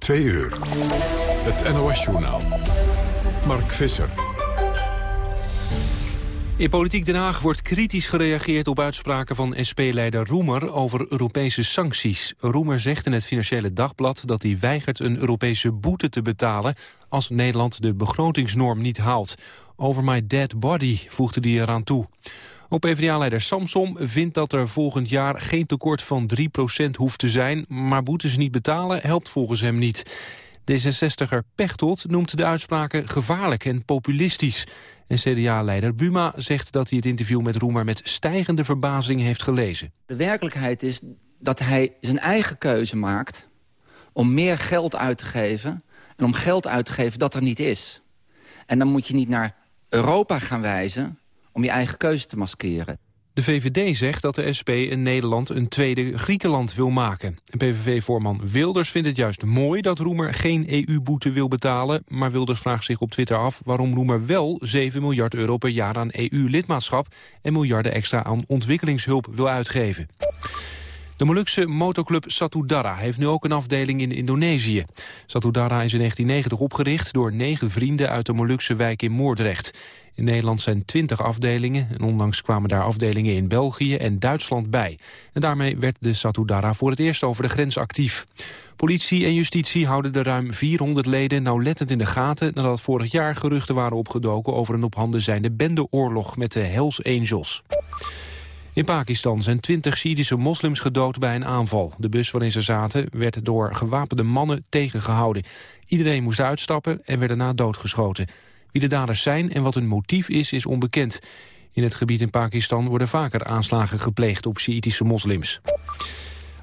Twee uur. Het NOS-journaal. Mark Visser. In Politiek Den Haag wordt kritisch gereageerd op uitspraken van SP-leider Roemer over Europese sancties. Roemer zegt in het Financiële Dagblad dat hij weigert een Europese boete te betalen als Nederland de begrotingsnorm niet haalt. Over my dead body voegde hij eraan toe. Ook PvdA-leider Samsom vindt dat er volgend jaar geen tekort van 3% hoeft te zijn, maar boetes niet betalen helpt volgens hem niet. D66er Pechtold noemt de uitspraken gevaarlijk en populistisch. En CDA-leider Buma zegt dat hij het interview met Roemer met stijgende verbazing heeft gelezen. De werkelijkheid is dat hij zijn eigen keuze maakt om meer geld uit te geven... en om geld uit te geven dat er niet is. En dan moet je niet naar Europa gaan wijzen om je eigen keuze te maskeren. De VVD zegt dat de SP in Nederland een tweede Griekenland wil maken. PVV-voorman Wilders vindt het juist mooi dat Roemer geen EU-boete wil betalen. Maar Wilders vraagt zich op Twitter af waarom Roemer wel 7 miljard euro per jaar aan EU-lidmaatschap... en miljarden extra aan ontwikkelingshulp wil uitgeven. De Molukse motoclub Satudara heeft nu ook een afdeling in Indonesië. Satudara is in 1990 opgericht door negen vrienden uit de Molukse wijk in Moordrecht. In Nederland zijn twintig afdelingen en onlangs kwamen daar afdelingen in België en Duitsland bij. En daarmee werd de Satudara voor het eerst over de grens actief. Politie en justitie houden de ruim 400 leden nauwlettend in de gaten... nadat vorig jaar geruchten waren opgedoken over een op handen zijnde bendeoorlog met de Hells Angels. In Pakistan zijn twintig Syrische moslims gedood bij een aanval. De bus waarin ze zaten werd door gewapende mannen tegengehouden. Iedereen moest uitstappen en werd daarna doodgeschoten. Wie de daders zijn en wat hun motief is, is onbekend. In het gebied in Pakistan worden vaker aanslagen gepleegd op Sjiitische moslims.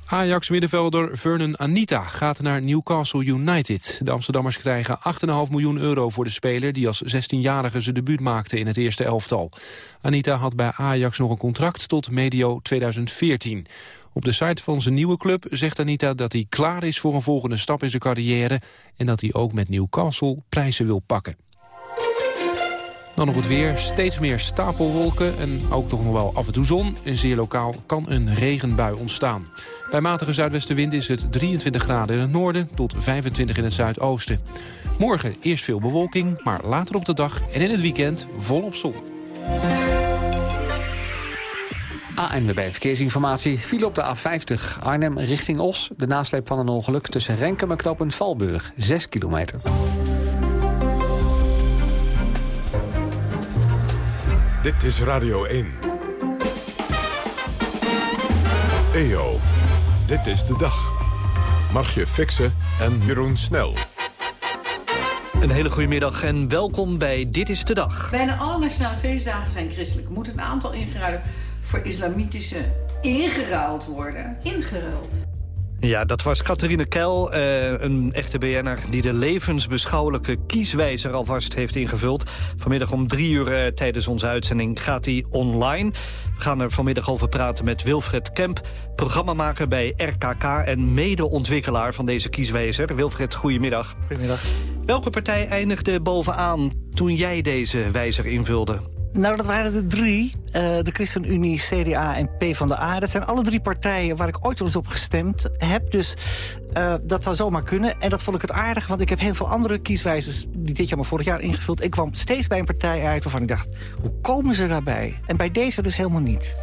Ajax-middenvelder Vernon Anita gaat naar Newcastle United. De Amsterdammers krijgen 8,5 miljoen euro voor de speler... die als 16-jarige zijn debuut maakte in het eerste elftal. Anita had bij Ajax nog een contract tot medio 2014. Op de site van zijn nieuwe club zegt Anita dat hij klaar is voor een volgende stap in zijn carrière... en dat hij ook met Newcastle prijzen wil pakken. Dan nog het weer. Steeds meer stapelwolken en ook toch nog wel af en toe zon. En zeer lokaal kan een regenbui ontstaan. Bij matige zuidwestenwind is het 23 graden in het noorden tot 25 in het zuidoosten. Morgen eerst veel bewolking, maar later op de dag en in het weekend volop zon. ANWB Verkeersinformatie viel op de A50 Arnhem richting Os. De nasleep van een ongeluk tussen Renkum en knooppunt Valburg. 6 kilometer. Dit is Radio 1. EO, dit is de dag. Margje Fixen en Jeroen Snel. Een hele goede middag en welkom bij Dit is de Dag. Bijna alle nationale feestdagen zijn christelijk. Moet een aantal ingeruild voor islamitische ingeruild worden. Ingeruild. Ja, dat was Catharine Keil, eh, een echte BN'er... die de levensbeschouwelijke kieswijzer alvast heeft ingevuld. Vanmiddag om drie uur eh, tijdens onze uitzending gaat hij online. We gaan er vanmiddag over praten met Wilfred Kemp... programmamaker bij RKK en medeontwikkelaar van deze kieswijzer. Wilfred, goedemiddag. Goedemiddag. Welke partij eindigde bovenaan toen jij deze wijzer invulde? Nou, dat waren er drie. Uh, de ChristenUnie, CDA en PvdA. Dat zijn alle drie partijen waar ik ooit wel eens op gestemd heb. Dus uh, dat zou zomaar kunnen. En dat vond ik het aardig, want ik heb heel veel andere kieswijzers... die dit jaar maar vorig jaar ingevuld. Ik kwam steeds bij een partij uit waarvan ik dacht... hoe komen ze daarbij? En bij deze dus helemaal niet.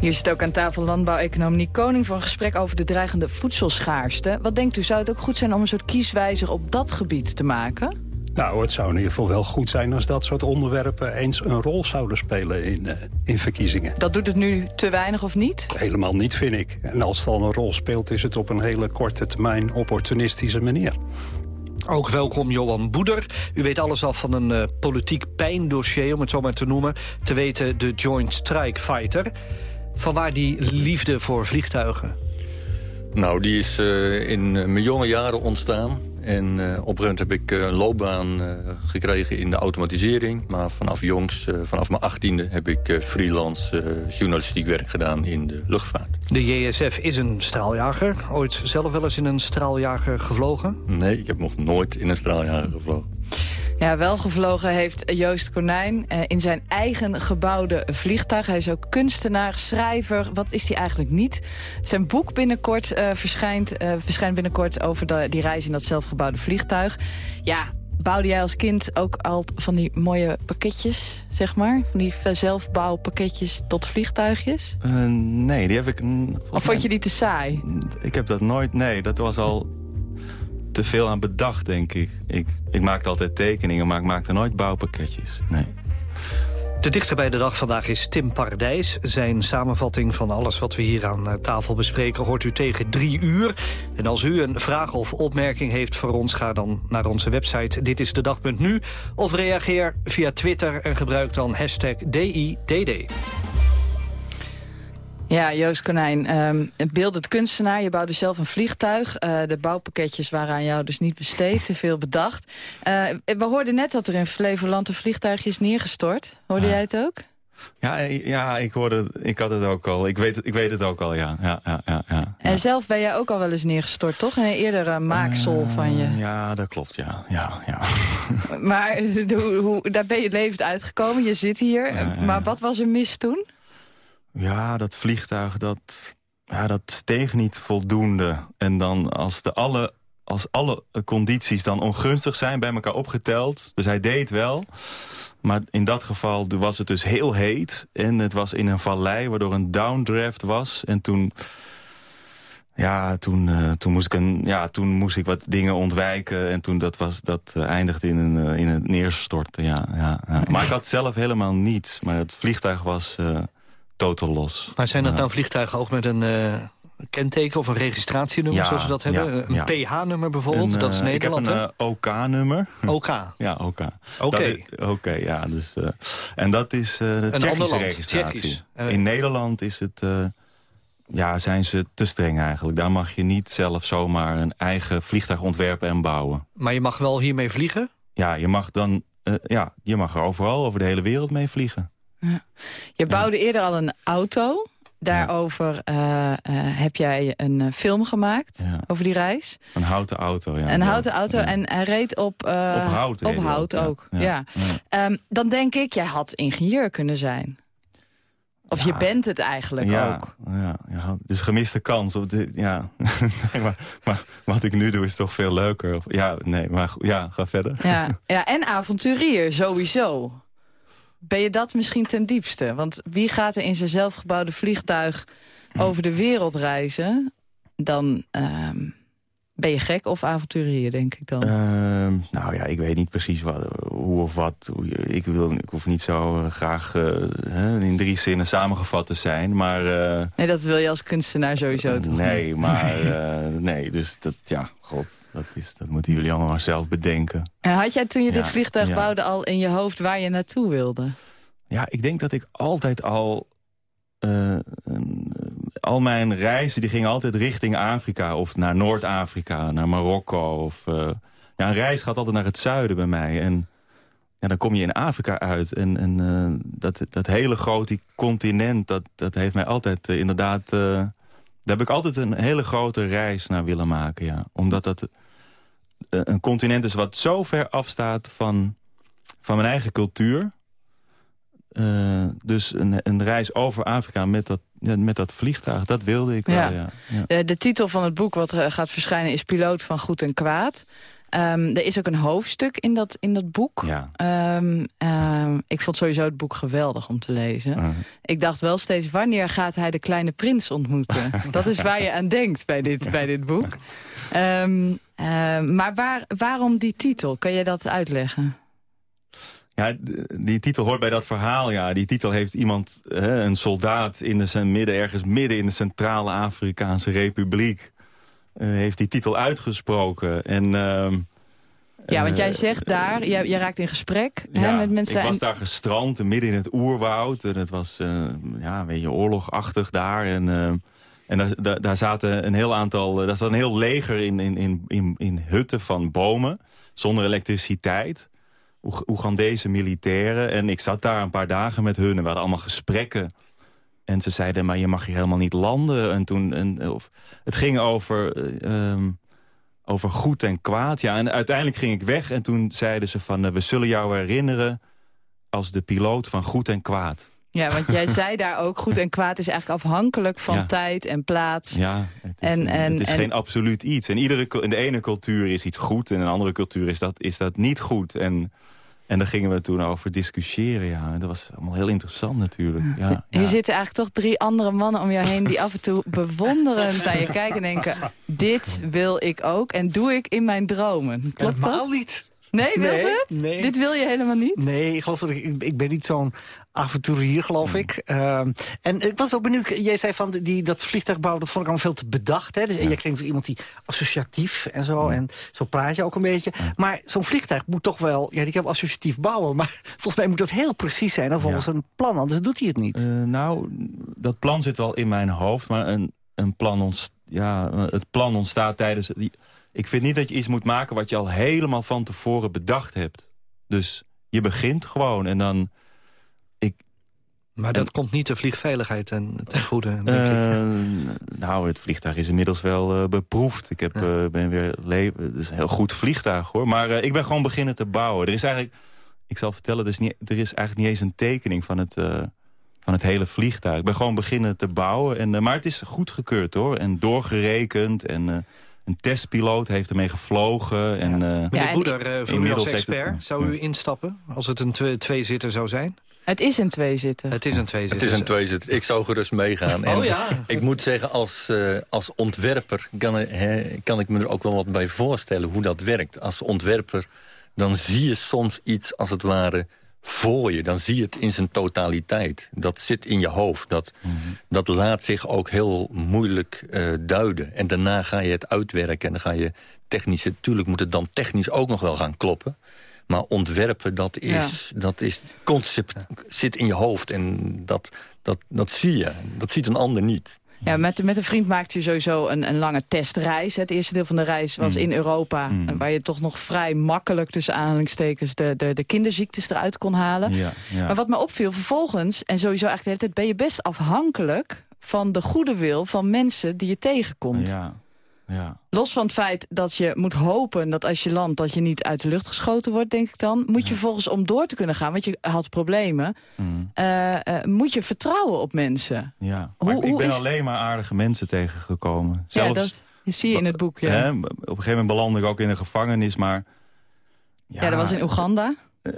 Hier zit ook aan tafel landbouweconoom Nick Koning... voor een gesprek over de dreigende voedselschaarste. Wat denkt u, zou het ook goed zijn om een soort kieswijzer op dat gebied te maken? Nou, het zou in ieder geval wel goed zijn als dat soort onderwerpen eens een rol zouden spelen in, uh, in verkiezingen. Dat doet het nu te weinig of niet? Helemaal niet, vind ik. En als het al een rol speelt, is het op een hele korte termijn opportunistische manier. Ook welkom Johan Boeder. U weet alles af van een uh, politiek pijndossier, om het zo maar te noemen. Te weten de Joint Strike Fighter. Vanwaar die liefde voor vliegtuigen? Nou, die is uh, in mijn jonge jaren ontstaan. En uh, op een gegeven moment heb ik een loopbaan uh, gekregen in de automatisering. Maar vanaf jongs, vanaf mijn achttiende, heb ik freelance journalistiek werk gedaan in de luchtvaart. De JSF is een straaljager. Ooit zelf wel eens in een straaljager gevlogen? Nee, ik heb nog nooit in een straaljager gevlogen. Ja, wel gevlogen heeft Joost Konijn uh, in zijn eigen gebouwde vliegtuig. Hij is ook kunstenaar, schrijver. Wat is hij eigenlijk niet? Zijn boek binnenkort uh, verschijnt, uh, verschijnt binnenkort over de, die reis in dat zelfgebouwde vliegtuig. Ja, bouwde jij als kind ook al van die mooie pakketjes, zeg maar? Van die zelfbouwpakketjes tot vliegtuigjes? nee, die heb ik... Of vond je die te saai? Ik heb dat nooit... Nee, dat was al te veel aan bedacht, denk ik. Ik, ik maakte altijd tekeningen, maar ik maakte nooit bouwpakketjes. Nee. De dichter bij de dag vandaag is Tim Pardijs. Zijn samenvatting van alles wat we hier aan eh, tafel bespreken... hoort u tegen drie uur. En als u een vraag of opmerking heeft voor ons... ga dan naar onze website Dit is de dag.nu... of reageer via Twitter en gebruik dan hashtag DIDD. Ja, Joost Konijn, um, beeldend kunstenaar. Je bouwde zelf een vliegtuig. Uh, de bouwpakketjes waren aan jou dus niet besteed, te veel bedacht. Uh, we hoorden net dat er in Flevoland een vliegtuigje is neergestort. Hoorde jij het ook? Ja, ja ik, hoorde, ik had het ook al. Ik weet, ik weet het ook al, ja. ja, ja, ja, ja. En zelf ben jij ook al wel eens neergestort, toch? In een eerdere maaksel uh, van je. Ja, dat klopt, ja. ja, ja. maar hoe, hoe, daar ben je levend uitgekomen. Je zit hier. Maar wat was er mis toen? Ja, dat vliegtuig, dat, ja, dat steeg niet voldoende. En dan als, de alle, als alle condities dan ongunstig zijn bij elkaar opgeteld... dus hij deed wel... Maar in dat geval was het dus heel heet. En het was in een vallei waardoor een downdraft was. En toen... Ja, toen, uh, toen, moest ik een, ja, toen moest ik wat dingen ontwijken. En toen dat, was, dat uh, eindigde in een, uh, in een neerstorten. Ja, ja, ja. Maar ik had zelf helemaal niets. Maar het vliegtuig was totaal los. Maar zijn dat nou vliegtuigen ook met een uh, kenteken of een registratienummer, ja, zoals we dat hebben? Ja, een ja. PH-nummer bijvoorbeeld, een, dat is Nederland, Ik heb een uh, OK-nummer. OK? ja, OK. Oké. Oké, ja. Dus, uh, en dat is de een Tsjechische registratie. Tsjechisch. In Nederland is het... ja, zijn ze te streng eigenlijk. Daar mag je niet zelf zomaar een eigen vliegtuig ontwerpen en bouwen. Maar je mag wel hiermee vliegen? Ja, je mag dan... ja, je mag er overal over de hele wereld mee vliegen. Ja. Je bouwde eerder al een auto. Daarover uh, uh, heb jij een uh, film gemaakt, ja. over die reis. Een houten auto, ja. Een houten auto en hij reed op... op hout. Op hout ook, ja. Um, dan denk ik, jij had ingenieur kunnen zijn. Of je bent het eigenlijk ook. Ja, ja, dus gemiste kans. Op de, ja. nee, maar, maar, wat ik nu doe is toch veel leuker. Of, ja, nee, maar ja, ga verder. Ja, ja, en avonturier, sowieso. Ben je dat misschien ten diepste? Want wie gaat er in zijn zelfgebouwde vliegtuig over de wereld reizen? Dan uh, ben je gek of avonturier, denk ik dan. Uh, nou ja, ik weet niet precies wat, hoe of wat. Hoe, ik, wil, ik hoef niet zo uh, graag uh, in drie zinnen samengevat te zijn. Maar, uh, nee, dat wil je als kunstenaar sowieso toch Nee, maar nee, dus dat, ja, god, dat, is, dat moeten jullie allemaal maar zelf bedenken. En had jij toen je ja, dit vliegtuig ja. bouwde al in je hoofd waar je naartoe wilde? Ja, ik denk dat ik altijd al... Uh, al mijn reizen die gingen altijd richting Afrika. Of naar Noord-Afrika, naar Marokko. Of, uh, ja, een reis gaat altijd naar het zuiden bij mij. En ja, dan kom je in Afrika uit. En, en uh, dat, dat hele grote continent, dat, dat heeft mij altijd inderdaad... daar heb ik altijd een hele grote reis naar willen maken. Ja. Omdat dat een continent is wat zo ver afstaat van, van mijn eigen cultuur. Dus een, een, reis over Afrika met dat, met dat vliegtuig, dat wilde ik wel, ja. ja. De, de, titel van het boek wat gaat verschijnen is Piloot van Goed en Kwaad. Um, er is ook een hoofdstuk in dat, in dat boek. Ja. Um, um, ik vond sowieso het boek geweldig om te lezen. Uh. Ik dacht wel steeds, wanneer gaat hij de kleine prins ontmoeten? dat is waar je aan denkt bij dit, bij dit boek. maar waar, waarom die titel? Kan je dat uitleggen? Ja, die titel hoort bij dat verhaal, ja. Die titel heeft iemand, hè, een soldaat in de midden, ergens midden in de Centrale Afrikaanse Republiek... Uh, heeft die titel uitgesproken. En, uh, ja, want jij zegt daar, jij, jij raakt in gesprek ja, hè, met mensen... ik was daar gestrand, midden in het oerwoud. En het was, uh, ja, een beetje oorlogachtig daar. En, en daar, daar, daar, zaten een heel aantal, daar zat een heel leger in, in, in, in, in hutten van bomen, zonder elektriciteit hoe, hoe gaan deze militairen... En ik zat daar een paar dagen met hun en we hadden allemaal gesprekken. En ze zeiden, maar je mag hier helemaal niet landen. En toen, en, of, het ging over, uh, um, over goed en kwaad. Ja, en uiteindelijk ging ik weg en toen zeiden ze van... we zullen jou herinneren als de piloot van goed en kwaad. Ja, want jij zei daar ook, goed en kwaad is eigenlijk afhankelijk van tijd en plaats. Ja, het is, en, en, het is geen absoluut iets. En iedere, in de ene cultuur is iets goed en in een andere cultuur is dat, is dat niet goed. En, en daar gingen we toen over discussiëren. Ja. En dat was allemaal heel interessant natuurlijk. Ja, ja. Hier zitten eigenlijk toch drie andere mannen om jou heen... die af en toe bewonderend naar je kijken en denken... dit wil ik ook en doe ik in mijn dromen. Klopt dat? niet. Nee, wil het? Nee. Dit wil je helemaal niet? Nee, ik geloof dat ik, ik ben niet zo'n avonturier, geloof hmm. ik. Ehm, en ik was wel benieuwd, jij zei van die, dat vliegtuigbouw, dat vond ik allemaal veel te bedacht. Hè? Dus, ja. Jij klinkt als iemand die associatief en zo, en zo praat je ook een beetje. Maar zo'n vliegtuig moet toch wel, ja, die kan associatief bouwen, maar volgens mij moet dat heel precies zijn, dan volgens een plan, anders doet hij het niet. Uh, nou, dat plan zit wel in mijn hoofd, maar een, een plan ontstaat, ja, het plan ontstaat tijdens... Die, ik vind niet dat je iets moet maken wat je al helemaal van tevoren bedacht hebt. Dus je begint gewoon en dan... Maar dat komt niet de vliegveiligheid ten, ten goede, denk uh, Nou, het vliegtuig is inmiddels wel uh, beproefd. Ik heb, ja. uh, ben weer het is een heel goed vliegtuig, hoor. Maar ik ben gewoon beginnen te bouwen. Er is eigenlijk, ik zal vertellen, er is, niet, er is eigenlijk niet eens een tekening van het, van het hele vliegtuig. Ik ben gewoon beginnen te bouwen. En, maar het is goedgekeurd, hoor. En doorgerekend en een testpiloot heeft ermee gevlogen. En, ja. Uh, Meneer Boeder, uh, u als expert, zou u instappen als het een tweezitter zou zijn? Het is een tweezitter. Het is een tweezitter. Het is een tweezitter. Ik zou gerust meegaan. oh ja. Ik moet zeggen, als, uh, als ontwerper kan, he, kan ik me er ook wel wat bij voorstellen hoe dat werkt. Als ontwerper, dan zie je soms iets als het ware voor je. Dan zie je het in zijn totaliteit. Dat zit in je hoofd. Dat, mhm. dat laat zich ook heel moeilijk uh, duiden. En daarna ga je het uitwerken. En dan ga je technisch... Natuurlijk moet het dan technisch ook nog wel gaan kloppen. Maar ontwerpen, dat is, ja. dat is concept zit in je hoofd. En dat, dat, dat zie je. Dat ziet een ander niet. Ja, met, met een vriend maakte je sowieso een, een lange testreis. Het eerste deel van de reis was mm. in Europa... Mm. waar je toch nog vrij makkelijk tussen aanhalingstekens... de, de, de kinderziektes eruit kon halen. Ja, ja. Maar wat me opviel vervolgens... en sowieso eigenlijk de hele tijd ben je best afhankelijk... van de goede wil van mensen die je tegenkomt. Ja. Ja. Los van het feit dat je moet hopen dat als je landt... dat je niet uit de lucht geschoten wordt, denk ik dan... moet je volgens om door te kunnen gaan, want je had problemen... Mm. Uh, uh, moet je vertrouwen op mensen. Ja, hoe, ik, ik ben is... alleen maar aardige mensen tegengekomen. Zelfs, ja, dat zie je in het boek, ja. Hè, op een gegeven moment belandde ik ook in de gevangenis, maar... Ja, ja dat was in Oeganda. Uh,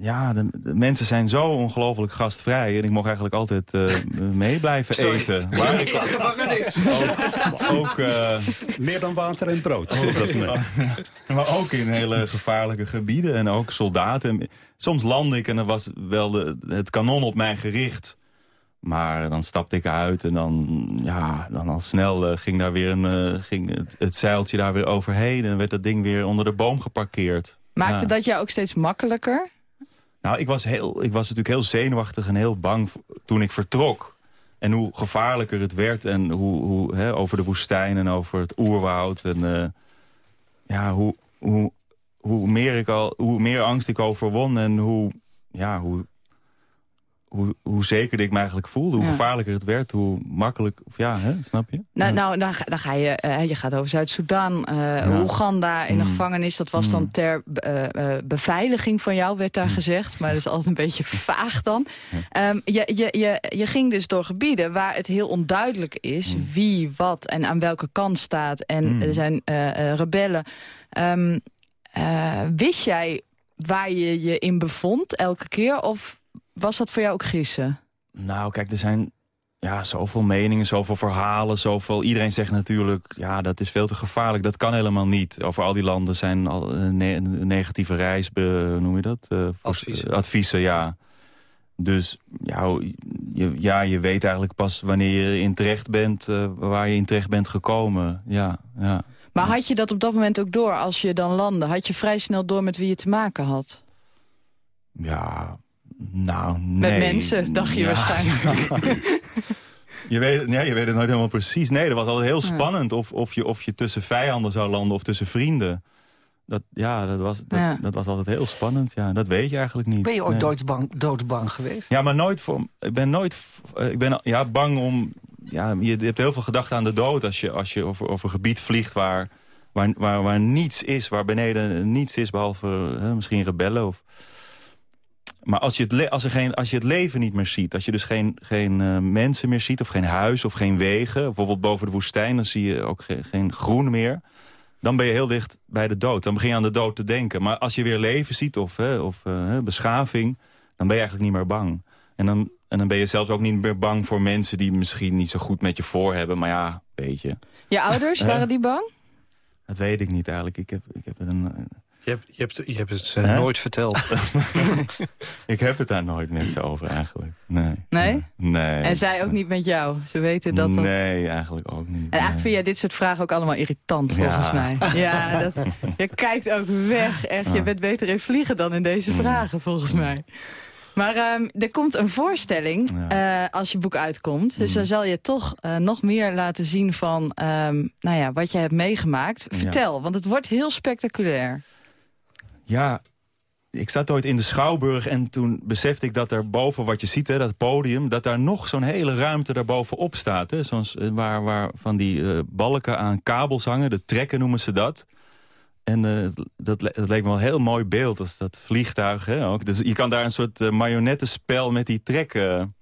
ja, de, de, mensen zijn zo ongelooflijk gastvrij. En ik mocht eigenlijk altijd uh, mee blijven Sorry. eten. Maar ik ook, ook uh, Meer dan water en brood. Oh, maar ook in hele gevaarlijke gebieden. En ook soldaten. Soms landde ik en dan was wel de, het kanon op mij gericht. Maar dan stapte ik uit en dan, ja, dan al snel uh, ging, daar weer een, ging het, het zeiltje daar weer overheen. En werd dat ding weer onder de boom geparkeerd. Maakte dat jou ook steeds makkelijker? Nou, ik was, heel, ik was natuurlijk heel zenuwachtig en heel bang toen ik vertrok. En hoe gevaarlijker het werd en hoe, hoe hè, over de woestijn en over het oerwoud. En uh, ja, hoe, hoe, hoe, meer ik al, hoe meer angst ik overwon en hoe, ja, hoe, hoe, hoe zeker ik me eigenlijk voelde. Hoe ja. gevaarlijker het werd, hoe makkelijk... Of ja, hè, snap je? Nou, nou dan, dan ga je... Uh, je gaat over Zuid-Soedan, uh, ja. Oeganda in de mm. gevangenis. Dat was mm. dan ter uh, beveiliging van jou, werd daar mm. gezegd. Maar dat is altijd een beetje vaag dan. Um, je, je, je, je ging dus door gebieden waar het heel onduidelijk is... Mm. wie, wat en aan welke kant staat. En er zijn rebellen. Um, wist jij waar je je in bevond elke keer? Of was dat voor jou ook gissen? Nou, kijk, er zijn ja, zoveel meningen, zoveel verhalen, zoveel... Iedereen zegt natuurlijk, ja, dat is veel te gevaarlijk. Dat kan helemaal niet. Over al die landen zijn al ne negatieve reis, noem je dat? Uh, adviezen. adviezen, ja. Dus ja je, ja, je weet eigenlijk pas wanneer je in terecht bent... Uh, waar je in terecht bent gekomen, ja. ja. Maar had je dat op dat moment ook door als je dan landde? Had je vrij snel door met wie je te maken had? Ja, nou, nee. Met mensen, dacht je ja. waarschijnlijk. je, weet, nee, je weet het nooit helemaal precies. Nee, dat was altijd heel spannend of, of, je, of je tussen vijanden zou landen of tussen vrienden. Dat, ja, dat was, dat, ja. dat was altijd heel spannend. Ja, dat weet je eigenlijk niet. Ben je ooit nee. doodsbang, doodsbang geweest? Ja, maar nooit voor... Ik ben nooit... Ik ben ja, bang om... Ja, je hebt heel veel gedachten aan de dood als je, als je over, over een gebied vliegt waar waar, waar, waar niets is, waar beneden niets is... behalve hè, misschien rebellen of... Maar als je, het als, er geen, als je het leven niet meer ziet... als je dus geen, geen uh, mensen meer ziet of geen huis of geen wegen... bijvoorbeeld boven de woestijn, dan zie je ook geen, geen groen meer... dan ben je heel dicht bij de dood. Dan begin je aan de dood te denken. Maar als je weer leven ziet of, hè, of uh, beschaving... dan ben je eigenlijk niet meer bang. En dan, en dan ben je zelfs ook niet meer bang voor mensen... die misschien niet zo goed met je voor hebben. Maar ja, weet je. Je ouders, waren die bang? Dat weet ik niet eigenlijk. Ik heb, ik heb een... Je hebt, je hebt, je hebt het uh, nooit verteld. ik heb het daar nooit met ze over eigenlijk. Nee. Nee? Nee. En zij ook niet met jou? Ze weten dat dat... Nee, eigenlijk ook niet. En eigenlijk nee. vind jij dit soort vragen ook allemaal irritant, volgens ja. mij. Ja, dat, je kijkt ook weg. Echt, je bent beter in vliegen dan in deze vragen, volgens mij. Maar um, er komt een voorstelling ja. uh, als je boek uitkomt. Dus dan zal je toch uh, nog meer laten zien van um, nou ja, wat je hebt meegemaakt. Vertel, ja. want het wordt heel spectaculair. Ja, ik zat ooit in de Schouwburg en toen besefte ik dat er boven wat je ziet, hè, dat podium... dat daar nog zo'n hele ruimte daarbovenop staat. Hè, zoals, waar, waar van die uh, balken aan kabels hangen, de trekken noemen ze dat... En dat, dat leek me wel een heel mooi beeld, als dat vliegtuig. Hè, ook. Dus je kan daar een soort uh, marionettenspel met die trekken.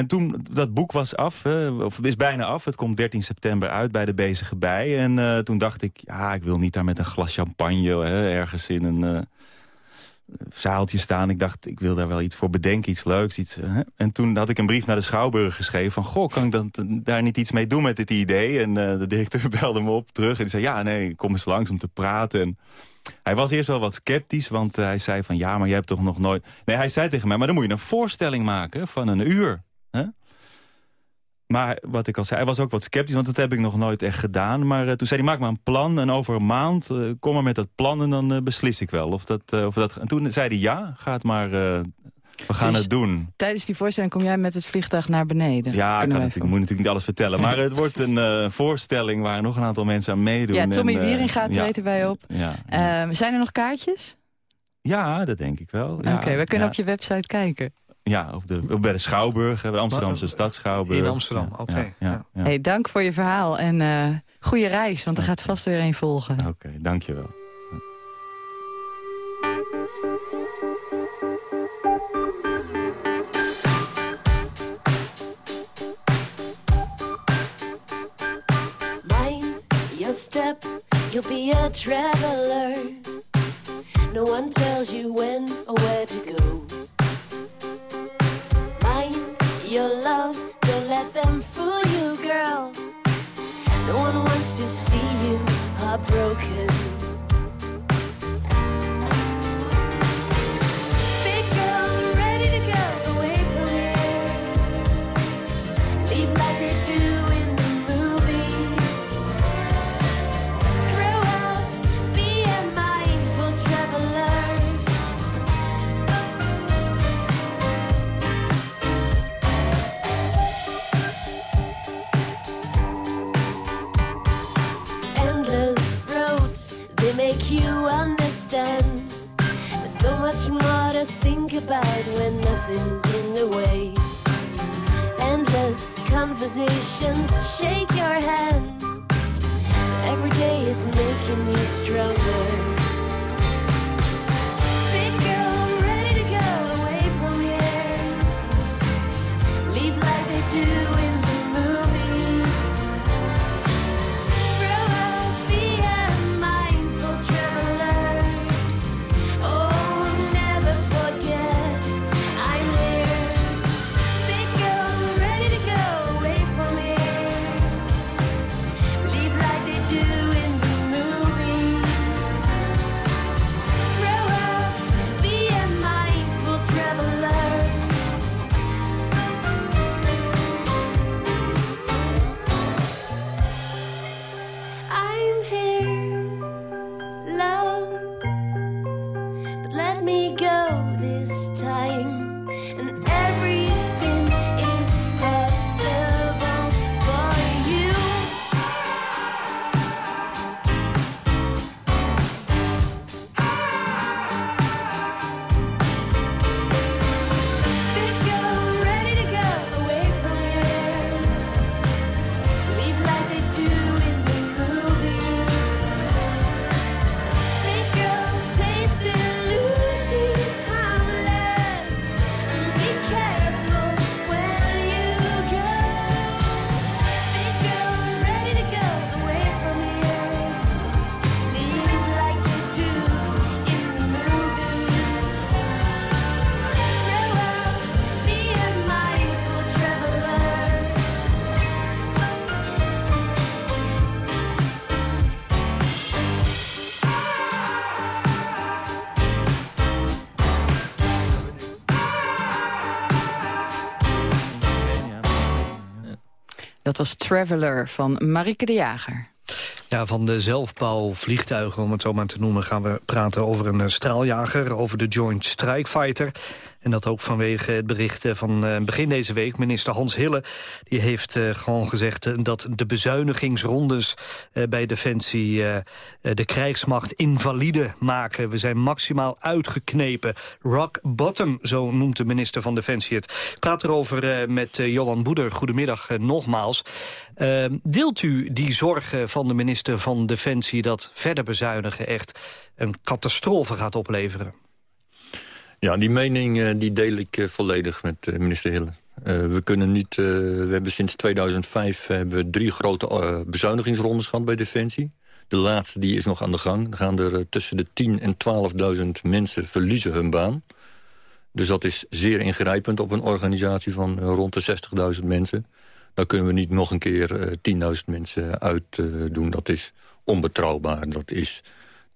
En toen, dat boek was af, of is bijna af. Het komt 13 september uit bij de Bezige Bij. En toen dacht ik, ja, ik wil niet daar met een glas champagne... Hè, ergens in een zaaltje staan. Ik dacht, ik wil daar wel iets voor bedenken, iets leuks. Iets, hè? En toen had ik een brief naar de Schouwburg geschreven... van, goh, kan ik dan, daar niet iets mee doen met dit idee? En uh, de directeur belde me op terug en die zei... ja, nee, kom eens langs om te praten. En hij was eerst wel wat sceptisch, want hij zei van... ja, maar je hebt toch nog nooit... Nee, hij zei tegen mij, maar dan moet je een voorstelling maken van een uur. Maar wat ik al zei, hij was ook wat sceptisch, want dat heb ik nog nooit echt gedaan. Maar uh, toen zei hij, maak maar een plan en over een maand uh, kom maar met dat plan en dan uh, beslis ik wel. Of dat, of dat... En toen zei hij, ja, ga het maar, we gaan dus het doen. Tijdens die voorstelling kom jij met het vliegtuig naar beneden? Ja, ik kan natuurlijk, moet natuurlijk niet alles vertellen. Maar het wordt een voorstelling waar nog een aantal mensen aan meedoen. Ja, Tommy en, Wiering gaat ja, weten wij op. Ja, ja. Ehm, zijn er nog kaartjes? Ja, dat denk ik wel. Oké, okay, we kunnen op je website kijken. Ja, op de, op bij de Schouwburg, de Amsterdamse Stadsschouwburg. In Amsterdam, ja, oké. Okay. Ja, ja, hey, dank voor je verhaal en uh, goede reis, want er gaat vast weer een volgen. Oké, okay, dankjewel. Your step, you'll be a traveler. No one tells you when or where to go. To see you heartbroken. When nothing's in the way. Endless conversations shake your hand. Every day is making you stronger. Was Traveler van Marike de Jager. Ja, van de zelfbouwvliegtuigen, om het zo maar te noemen... gaan we praten over een straaljager, over de Joint Strike Fighter. En dat ook vanwege het bericht eh, van uh, begin deze week. Minister Hans Hille die heeft uh, gewoon gezegd dat de bezuinigingsrondes bij Defensie de krijgsmacht invalide maken. We zijn maximaal uitgeknepen. Rock bottom, zo noemt de minister van Defensie het. Ik praat erover met Johan Boeder. Goedemiddag nogmaals. Ehm, deelt u die zorgen van de minister van Defensie... dat verder bezuinigen echt een catastrofe gaat opleveren? Ja, die mening eh, die deel ik eh, volledig met eh, minister Hille. we kunnen niet. we hebben sinds 2005 hebben we drie grote bezuinigingsrondes gehad bij Defensie. De laatste die is nog aan de gang. Dan gaan er tussen de 10 en 12.000 mensen verliezen hun baan. Dus dat is zeer ingrijpend op een organisatie van rond de 60.000 mensen. Dan kunnen we niet nog een keer 10.000 mensen uitdoen. dat is onbetrouwbaar. Dat is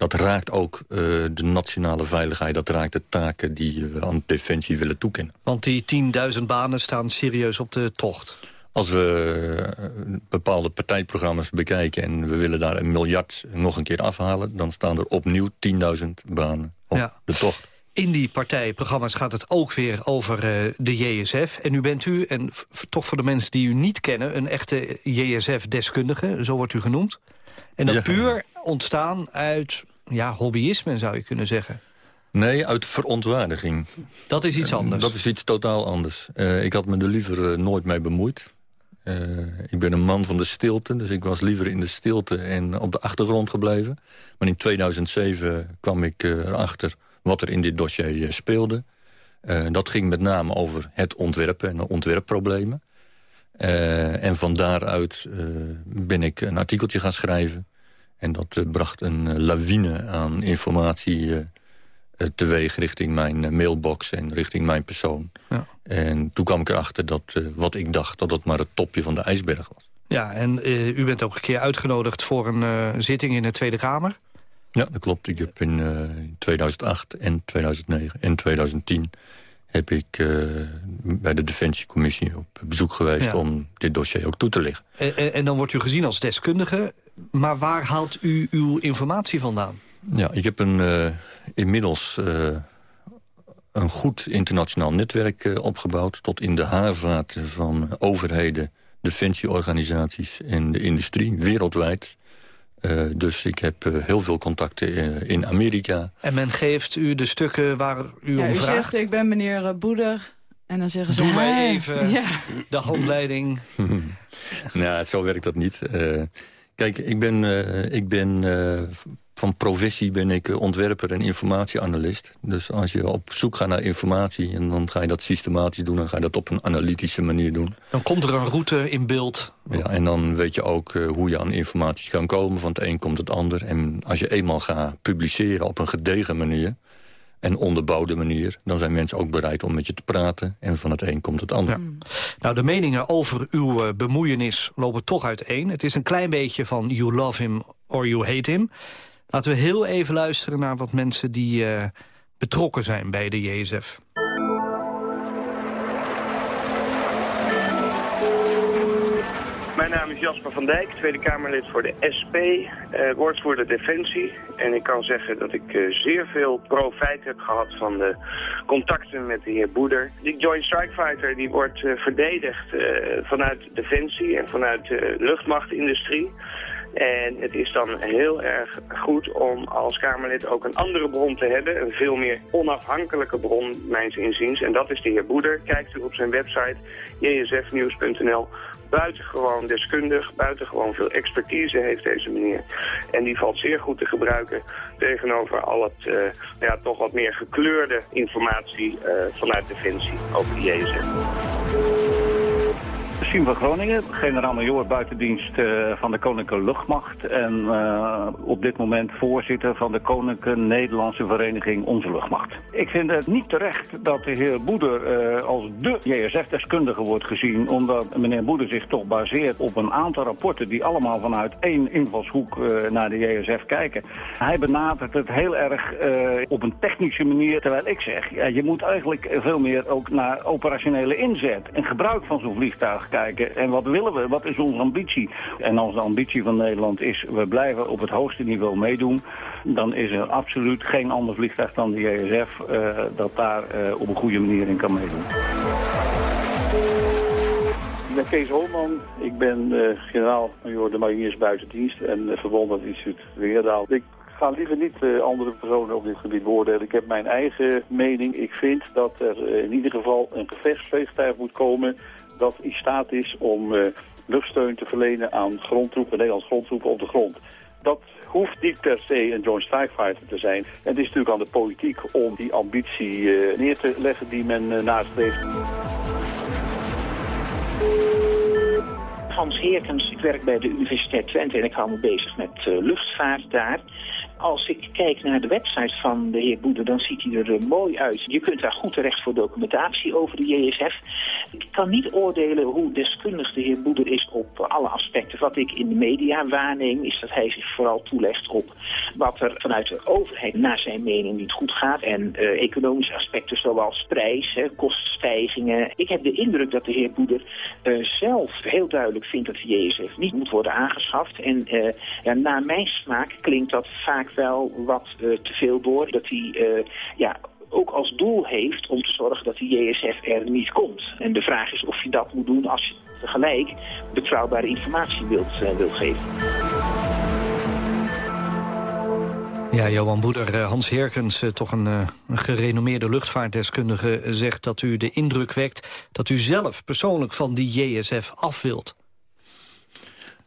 dat raakt ook uh, de nationale veiligheid. Dat raakt de taken die we aan Defensie willen toekennen. Want die 10.000 banen staan serieus op de tocht. Als we uh, bepaalde partijprogramma's bekijken... en we willen daar een miljard nog een keer afhalen... dan staan er opnieuw 10.000 banen op ja. de tocht. In die partijprogramma's gaat het ook weer over uh, de JSF. En nu bent u, en toch voor de mensen die u niet kennen... een echte JSF-deskundige, zo wordt u genoemd. En dat puur ontstaan uit ja, hobbyisme, zou je kunnen zeggen. Nee, uit verontwaardiging. Dat is iets anders. Dat is iets totaal anders. Uh, ik had me er liever uh, nooit mee bemoeid. Uh, ik ben een man van de stilte, dus ik was liever in de stilte en op de achtergrond gebleven. Maar in 2007 kwam ik erachter wat er in dit dossier speelde. dat ging met name over het ontwerpen en de ontwerpproblemen. en van daaruit ben ik een artikeltje gaan schrijven. En dat eh, bracht een eh, lawine aan informatie eh, teweeg richting mijn mailbox en richting mijn persoon. Ja. En toen kwam ik erachter dat wat ik dacht, dat dat maar het topje van de ijsberg was. Ja, en u bent ook een keer uitgenodigd voor een zitting in de Tweede Kamer. Ja, dat klopt. Ik heb in 2008 en 2009 en 2010 heb ik bij de Defensiecommissie op bezoek geweest... om dit dossier ook toe te liggen. En, en, dan wordt u gezien als deskundige maar waar haalt u uw informatie vandaan? Ja, ik heb een, uh, inmiddels uh, een goed internationaal netwerk uh, opgebouwd... tot in de haarvaat van overheden, defensieorganisaties en de industrie wereldwijd. dus ik heb heel veel contacten in Amerika. En men geeft u de stukken waar u ja, om u vraagt? zegt, ik ben meneer Boeder... En dan zeggen ze... Doe mij even ja. de handleiding. nou, zo werkt dat niet. Kijk, ik ben, uh, ik ben uh, van professie ben ik eh, ontwerper en informatieanalist. Dus als je op zoek gaat naar informatie... en dan ga je dat systematisch doen... dan ga je dat op een analytische manier doen. Dan komt er een route in beeld. Ja, en dan weet je ook hoe je aan informatie kan komen. Van het een komt het ander. En als je eenmaal gaat publiceren op een gedegen manier en onderbouwde manier... dan zijn mensen ook bereid om met je te praten. En van het een komt het ander. Ja. Nou, de meningen over uw uh, bemoeienis lopen toch uiteen. Het is een klein beetje van you love him or you hate him. Laten we heel even luisteren naar wat mensen die uh, betrokken zijn bij de JSF. Mijn naam is Jasper van Dijk, Tweede Kamerlid voor de SP, eh, woordvoerder Defensie. En ik kan zeggen dat ik eh, zeer veel profijt heb gehad van de contacten met de heer Boeder. Die Joint Strike Fighter die wordt eh, verdedigd eh, vanuit Defensie en vanuit de luchtmachtindustrie. En het is dan heel erg goed om als Kamerlid ook een andere bron te hebben. Een veel meer onafhankelijke bron, mijns inziens. En dat is de heer Boeder. Kijkt u op zijn website jsfnieuws.nl buitengewoon deskundig, buitengewoon veel expertise heeft deze meneer. En die valt zeer goed te gebruiken tegenover al het uh, ja, toch wat meer gekleurde informatie uh, vanuit Defensie over de JSF. Siem van Groningen, generaal-majoor buitendienst uh, van de Koninklijke Luchtmacht. En uh, op dit moment voorzitter van de Koninklijke Nederlandse Vereniging Onze Luchtmacht. Ik vind het niet terecht dat de heer Boeder uh, als de JSF-deskundige wordt gezien. Omdat meneer Boeder zich toch baseert op een aantal rapporten die allemaal vanuit één invalshoek naar de JSF kijken. Hij benadert het heel erg op een technische manier. Terwijl ik zeg, ja, je moet eigenlijk veel meer ook naar operationele inzet en gebruik van zo'n vliegtuig kijken En wat willen we? Wat is onze ambitie? En als de ambitie van Nederland is, we blijven op het hoogste niveau meedoen... dan is er absoluut geen ander vliegtuig dan de JSF... dat daar op een goede manier in kan meedoen. Ik ben Kees Holman. Ik ben uh, generaal-major de mariniers buitendienst en verbonden aan het instituut Weerdaal. Ik ga liever niet andere personen op dit gebied beoordelen. Ik heb mijn eigen mening. Ik vind dat er in ieder geval een gevechtsvliegtuig moet komen dat in staat is om luchtsteun te verlenen aan grondtroepen, Nederlandse grondtroepen op de grond. Dat hoeft niet per se een Joint Strike Fighter te zijn. Het is natuurlijk aan de politiek om die ambitie neer te leggen die men nastreeft. Hans Heerkens, ik werk bij de Universiteit Twente en ik hou me bezig met luchtvaart daar. Als ik kijk naar de website van de heer Boeder, dan ziet hij er uh, mooi uit. Je kunt daar goed terecht voor documentatie over de JSF. Ik kan niet oordelen hoe deskundig de heer Boeder is op uh, alle aspecten. Wat ik in de media waarneem, is dat hij zich vooral toelegt op wat er vanuit de overheid naar zijn mening niet goed gaat. En economische aspecten zoals prijs, hè, koststijgingen. Ik heb de indruk dat de heer Boeder zelf heel duidelijk vindt dat de JSF niet moet worden aangeschaft. En ja, naar mijn smaak klinkt dat vaak wel wat uh, te veel door. Dat hij uh, ja, ook als doel heeft om te zorgen dat de JSF er niet komt. En de vraag is of je dat moet doen als je tegelijk betrouwbare informatie wilt, uh, geven. Ja, Johan Boeder, Hans Herkens, toch een, een gerenommeerde luchtvaartdeskundige... zegt dat u de indruk wekt dat u zelf persoonlijk van die JSF af wilt.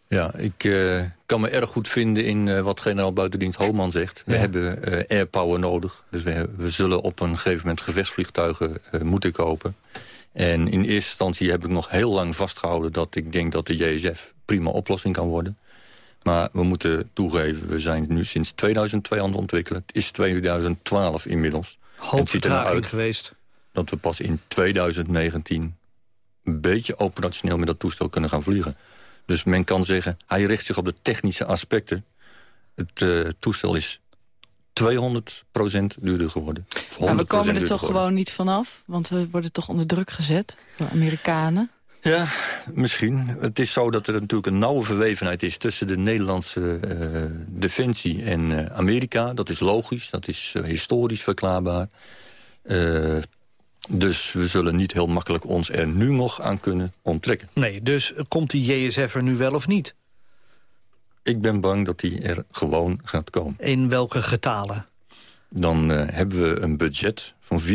Ja, ik uh, kan me erg goed vinden in uh, wat generaal buitendienst Holman zegt. We hebben uh, airpower nodig. Dus we, we, zullen op een gegeven moment gevechtsvliegtuigen moeten kopen. En in eerste instantie heb ik nog heel lang vastgehouden... dat ik denk dat de JSF prima oplossing kan worden. Maar we moeten toegeven, we zijn nu sinds 2002 aan het ontwikkelen. Het is 2012 inmiddels. Hoop vertraging geweest. Dat we pas in 2019 een beetje operationeel met dat toestel kunnen gaan vliegen. Dus men kan zeggen, hij richt zich op de technische aspecten. Het uh, toestel is 200% duurder geworden. Maar we komen er toch gewoon niet vanaf? Want we worden toch onder druk gezet door Amerikanen? Ja, misschien. Het is zo dat er natuurlijk een nauwe verwevenheid is... tussen de Nederlandse uh, defensie en uh, Amerika. Dat is logisch, dat is historisch verklaarbaar. Dus we zullen niet heel makkelijk ons er nu nog aan kunnen onttrekken. Nee, dus komt die JSF er nu wel of niet? Ik ben bang dat die er gewoon gaat komen. In welke getalen? Dan uh, hebben we een budget van 4,5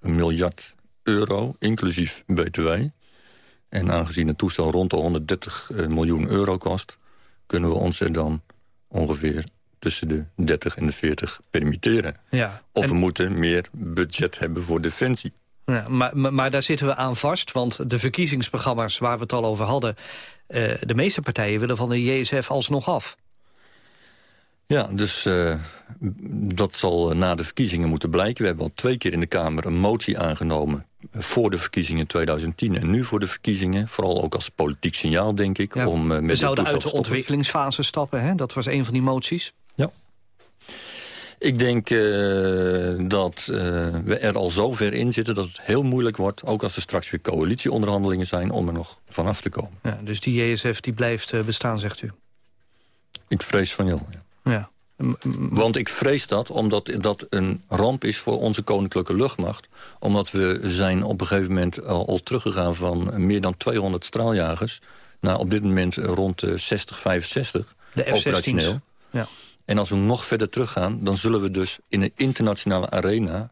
miljard euro, inclusief BTW. En aangezien het toestel rond de 130 uh, miljoen euro kost... kunnen we ons er dan ongeveer tussen de 30 en de 40 permitteren. Ja, of we moeten meer budget hebben voor defensie. Ja, maar, maar, maar, daar zitten we aan vast, want de verkiezingsprogramma's waar we het al over hadden... Uh, de meeste partijen willen van de JSF alsnog af. Ja, dus uh, dat zal na de verkiezingen moeten blijken. We hebben al twee keer in de Kamer een motie aangenomen... voor de verkiezingen 2010 en nu voor de verkiezingen. Vooral ook als politiek signaal, denk ik. Ja, om, uh, met we zouden uit de ontwikkelingsfase stappen, hè? dat was een van die moties. Ik denk uh, dat uh, we er al zo ver in zitten dat het heel moeilijk wordt... ook als er straks weer coalitieonderhandelingen zijn... om er nog vanaf te komen. Ja, dus die JSF die blijft uh, bestaan, zegt u? Ik vrees van jou, ja. ja. Want ik vrees dat omdat dat een ramp is voor onze koninklijke luchtmacht. Omdat we zijn op een gegeven moment al, teruggegaan van meer dan 200 straaljagers... naar op dit moment rond de 60, 65 de F-16's. Ja. En als we nog verder teruggaan, dan zullen we dus in een internationale arena...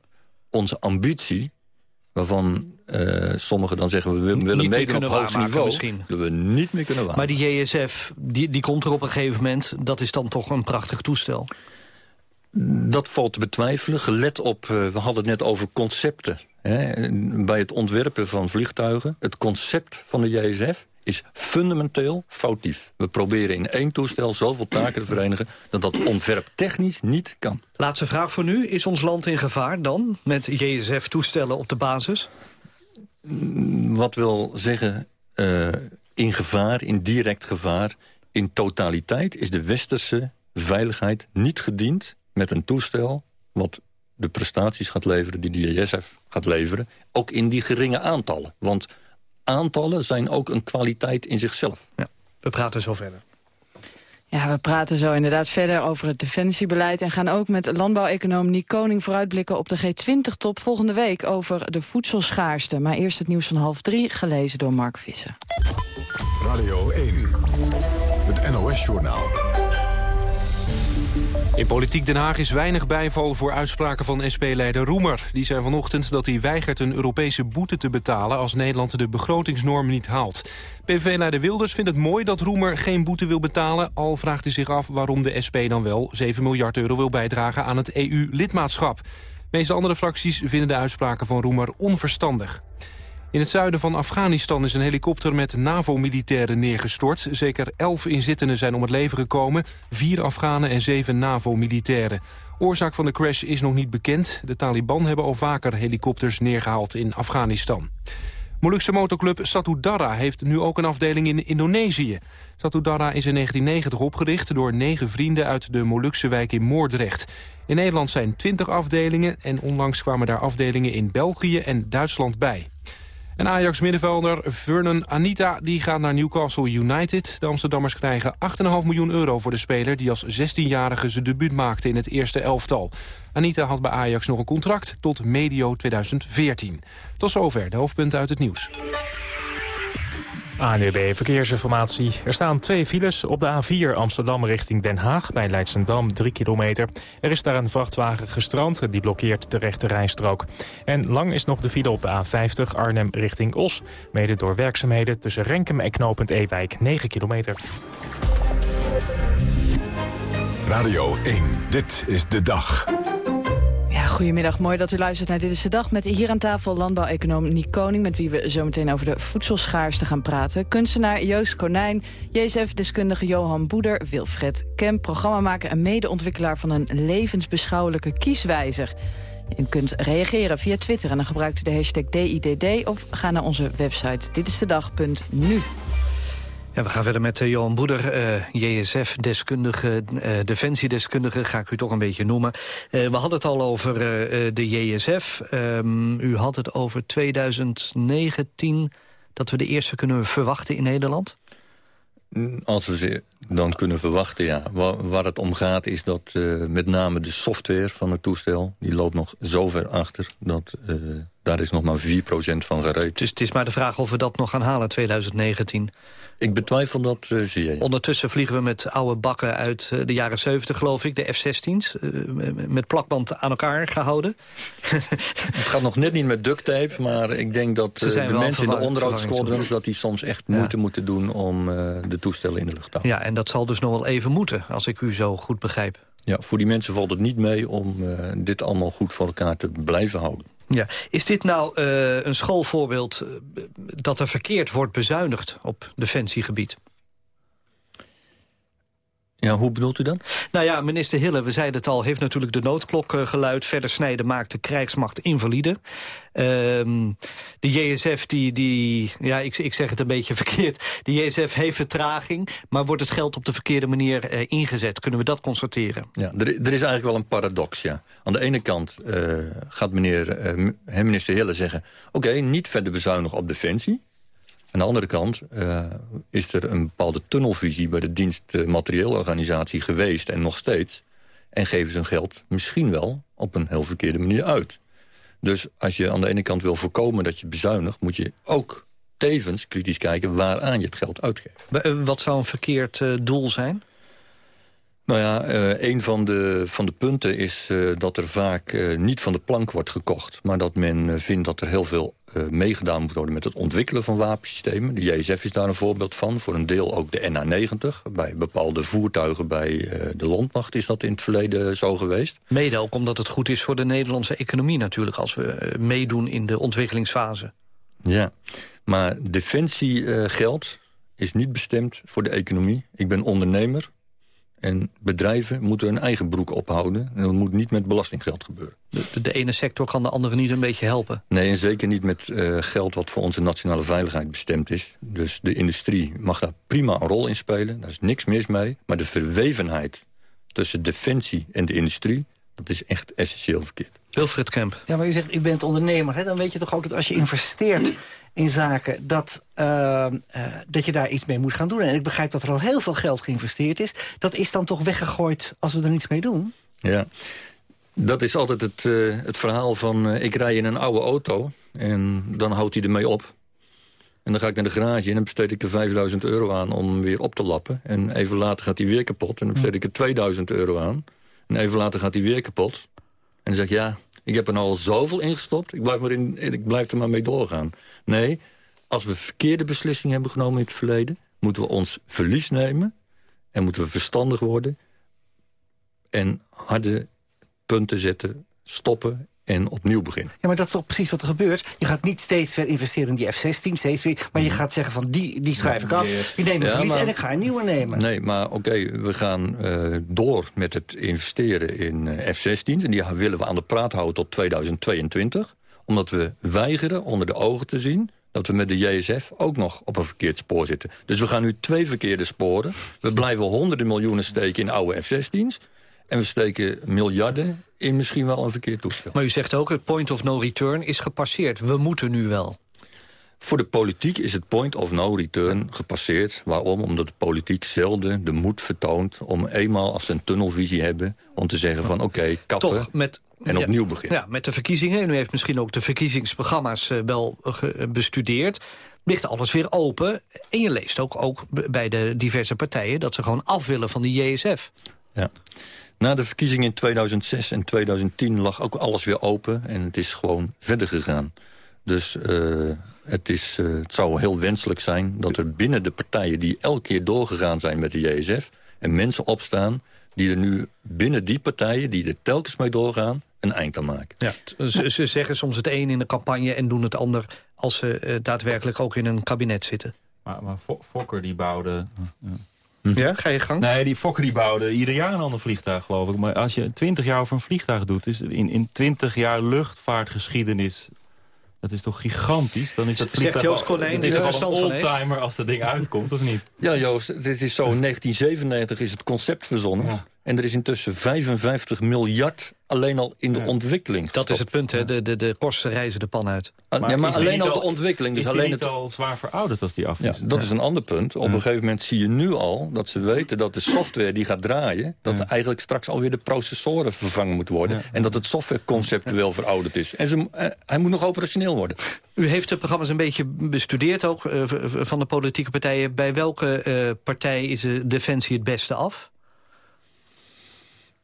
onze ambitie, waarvan uh, sommigen dan zeggen... we willen meedoen op hoogste niveau, misschien. zullen we niet meer kunnen waarmaken. Maar die JSF, die, die komt er op een gegeven moment... dat is dan toch een prachtig toestel? Dat valt te betwijfelen, gelet op... Uh, we hadden het net over concepten. Hè, bij het ontwerpen van vliegtuigen. Het concept van de JSF is fundamenteel foutief. We proberen in één toestel zoveel taken te verenigen... dat dat ontwerp technisch niet kan. Laatste vraag voor nu. Is ons land in gevaar dan met JSF-toestellen op de basis? Wat wil zeggen uh, in gevaar, in direct gevaar... in totaliteit is de westerse veiligheid niet gediend... met een toestel wat de prestaties gaat leveren die de JSF gaat leveren. Ook in die geringe aantallen. Want aantallen zijn ook een kwaliteit in zichzelf. Ja, we praten zo verder. Ja, we praten zo inderdaad verder over het defensiebeleid... en gaan ook met landbouweconoom Nick Koning vooruitblikken op de G20-top volgende week over de voedselschaarste. Maar eerst het nieuws van half drie, gelezen door Mark Visser. Radio 1, het NOS-journaal. In Politiek Den Haag is weinig bijval voor uitspraken van SP-leider Roemer. Die zei vanochtend dat hij weigert een Europese boete te betalen... als Nederland de begrotingsnorm niet haalt. PVV-leider Wilders vindt het mooi dat Roemer geen boete wil betalen... al vraagt hij zich af waarom de SP dan wel 7 miljard euro wil bijdragen aan het EU-lidmaatschap. meeste andere fracties vinden de uitspraken van Roemer onverstandig. In het zuiden van Afghanistan is een helikopter met NAVO-militairen neergestort. Zeker elf inzittenden zijn om het leven gekomen. Vier Afghanen en zeven NAVO-militairen. Oorzaak van de crash is nog niet bekend. De Taliban hebben al vaker helikopters neergehaald in Afghanistan. Molukse motorclub Satudara heeft nu ook een afdeling in Indonesië. Satudara is in 1990 opgericht door negen vrienden uit de Molukse wijk in Moordrecht. In Nederland zijn 20 afdelingen en onlangs kwamen daar afdelingen in België en Duitsland bij. En Ajax-middenvelder Vernon Anita die gaat naar Newcastle United. De Amsterdammers krijgen 8,5 miljoen euro voor de speler... die als 16-jarige zijn debuut maakte in het eerste elftal. Anita had bij Ajax nog een contract tot medio 2014. Tot zover de hoofdpunten uit het nieuws. ANUB Verkeersinformatie. Er staan twee files op de A4 Amsterdam richting Den Haag... bij Leidsendam, 3 kilometer. Er is daar een vrachtwagen gestrand, die blokkeert de rechte rijstrook. En lang is nog de file op de A50 Arnhem richting Os. Mede door werkzaamheden tussen Renkum en Knopend Ewijk, 9 kilometer. Radio 1, dit is de dag. Goedemiddag. Mooi dat u luistert naar Dit is de Dag... met hier aan tafel landbouweconoom Nick Koning... met wie we zo meteen over de voedselschaarste gaan praten. Kunstenaar Joost Konijn, JSF-deskundige Johan Boeder... Wilfred Kemp, programmamaker en medeontwikkelaar... van een levensbeschouwelijke kieswijzer. U kunt reageren via Twitter en dan gebruikt u de hashtag DIDD... of ga naar onze website ditistedag.nu. We gaan verder met uh, Johan Boeder, uh, JSF-deskundige, uh, defensiedeskundige, ga ik u toch een beetje noemen. we hadden het al over de JSF. Um, u had het over 2019, dat we de eerste kunnen verwachten in Nederland? Als we ze dan kunnen verwachten, ja. Waar, waar het om gaat is dat met name de software van het toestel... die loopt nog zo ver achter dat daar is nog maar 4% van gereed. Dus het is maar de vraag of we dat nog gaan halen 2019. Ik betwijfel dat uh, zie je. Ondertussen vliegen we met oude bakken uit uh, de jaren 70, geloof ik. De F-16's, uh, met plakband aan elkaar gehouden. Het gaat nog net niet met duct tape, maar ik denk dat de mensen in de onderhoudssquadrons... dat die soms echt ja. moeite moeten doen om de toestellen in de lucht te houden. Ja, en dat zal dus nog wel even moeten, als ik u zo goed begrijp. Ja, voor die mensen valt het niet mee om dit allemaal goed voor elkaar te blijven houden. Ja. Is dit nou uh, een schoolvoorbeeld uh, dat er verkeerd wordt bezuinigd op defensiegebied? Ja, hoe bedoelt u dan? Nou ja, minister Hille, we zeiden het al, heeft natuurlijk de noodklok uh, geluid. Verder snijden maakt de krijgsmacht invalide. Um, de JSF, die, die ja, ik, ik zeg het een beetje verkeerd. De JSF heeft vertraging, maar wordt het geld op de verkeerde manier uh, ingezet? Kunnen we dat constateren? Ja, er, er, is eigenlijk wel een paradox, ja. Aan de ene kant uh, gaat meneer, minister Hille zeggen... oké, okay, niet verder bezuinigen op defensie. Aan de andere kant uh, is er een bepaalde tunnelvisie... bij de dienstmaterieelorganisatie geweest en nog steeds. En geven ze hun geld misschien wel op een heel verkeerde manier uit. Dus als je aan de ene kant wil voorkomen dat je bezuinigt... moet je ook tevens kritisch kijken waaraan je het geld uitgeeft. Wat zou een verkeerd uh, doel zijn? Nou ja, uh, een van de, van de punten is uh, dat er vaak niet van de plank wordt gekocht. Maar dat men vindt dat er heel veel meegedaan moet worden met het ontwikkelen van wapensystemen. De JSF is daar een voorbeeld van. Voor een deel ook de NH-90. Bij bepaalde voertuigen bij de landmacht is dat in het verleden zo geweest. Mede ook omdat het goed is voor de Nederlandse economie natuurlijk... als we meedoen in de ontwikkelingsfase. Ja, maar defensiegeld is niet bestemd voor de economie. Ik ben ondernemer. En bedrijven moeten hun eigen broek ophouden. En dat moet niet met belastinggeld gebeuren. De, de ene sector kan de andere niet een beetje helpen? Nee, en zeker niet met uh, geld wat voor onze nationale veiligheid bestemd is. Dus de industrie mag daar prima een rol in spelen. Daar is niks mis mee. Maar de verwevenheid tussen defensie en de industrie... Dat is echt essentieel verkeerd. Wilfred Kemp. Ja, maar u zegt, u bent ondernemer. Hè? Dan weet je toch ook dat als je investeert in zaken... Dat, uh, uh, dat je daar iets mee moet gaan doen. En ik begrijp dat er al heel veel geld geïnvesteerd is. Dat is dan toch weggegooid als we er niets mee doen? Ja, dat is altijd het, uh, het verhaal van... ik rij in een oude auto en dan houdt hij ermee op. En dan ga ik naar de garage en dan besteed ik er 5000 euro aan om weer op te lappen. En even later gaat hij weer kapot en dan besteed ik er 2000 euro aan. En even later gaat hij weer kapot. En dan zeg ik, ja, ik heb er nou al zoveel ingestopt. Ik ik blijf er maar mee doorgaan. Nee, als we verkeerde beslissingen hebben genomen in het verleden... moeten we ons verlies nemen. En moeten we verstandig worden. En harde punten zetten, stoppen en opnieuw beginnen. Ja, maar dat is toch precies wat er gebeurt. Je gaat niet steeds weer investeren in die F-16, steeds weer, maar je gaat zeggen van die, die schrijf ik af, die neem een ja, verlies maar, en ik ga een nieuwe nemen. Nee, maar oké, okay, we gaan uh, door met het investeren in uh, F-16's... en die willen we aan de praat houden tot 2022... omdat we weigeren onder de ogen te zien dat we met de JSF ook nog op een verkeerd spoor zitten. Dus we gaan nu twee verkeerde sporen. We blijven honderden miljoenen steken in oude F-16's... En we steken miljarden in misschien wel een verkeerd toestel. Maar u zegt ook, het point of no return is gepasseerd. We moeten nu wel. Voor de politiek is het point of no return gepasseerd. Waarom? Omdat de politiek zelden de moed vertoont... om eenmaal als ze een tunnelvisie hebben... om te zeggen van oké, okay, kappen Toch met, en opnieuw beginnen. Ja, met de verkiezingen. U heeft misschien ook de verkiezingsprogramma's uh, wel bestudeerd ligt alles weer open. En je leest ook, ook bij de diverse partijen... dat ze gewoon af willen van die JSF. Ja. Na de verkiezingen in 2006 en 2010 lag ook alles weer open... en het is gewoon verder gegaan. Dus uh, het, is, uh, het zou heel wenselijk zijn dat er binnen de partijen... die elke keer doorgegaan zijn met de JSF... en mensen opstaan die er nu binnen die partijen... die er telkens mee doorgaan, een eind aan maken. Ja, ze, ze zeggen soms het een in de campagne en doen het ander... als ze uh, daadwerkelijk ook in een kabinet zitten. Maar, maar Fokker die bouwde... Ja, ga je gang? Nee, die Fokker die bouwde ieder jaar een ander vliegtuig, geloof ik. Maar als je 20 jaar over een vliegtuig doet... is in, in 20 jaar luchtvaartgeschiedenis... Dat is toch gigantisch? Dan is dat vliegtuig Joost Konijn, is toch een oldtimer als dat ding uitkomt, of niet? Ja, Joost, dit is zo. In 1997 is het concept verzonnen. Ja. En er is intussen 55 miljard alleen al in de ja. ontwikkeling Dat is het punt, hè? De, de, de kosten reizen de pan uit. Ah, maar, ja, maar alleen al de ontwikkeling. Dus is alleen het al zwaar verouderd als die af is? Ja, dat is een ander punt. Op een gegeven moment zie je nu al dat ze weten dat de software die gaat draaien... dat eigenlijk straks alweer de processoren vervangen moeten worden. En dat het software conceptueel verouderd is. En ze, uh, hij moet nog operationeel worden. U heeft de programma's een beetje bestudeerd ook uh, van de politieke partijen. Bij welke uh, partij is de Defensie het beste af?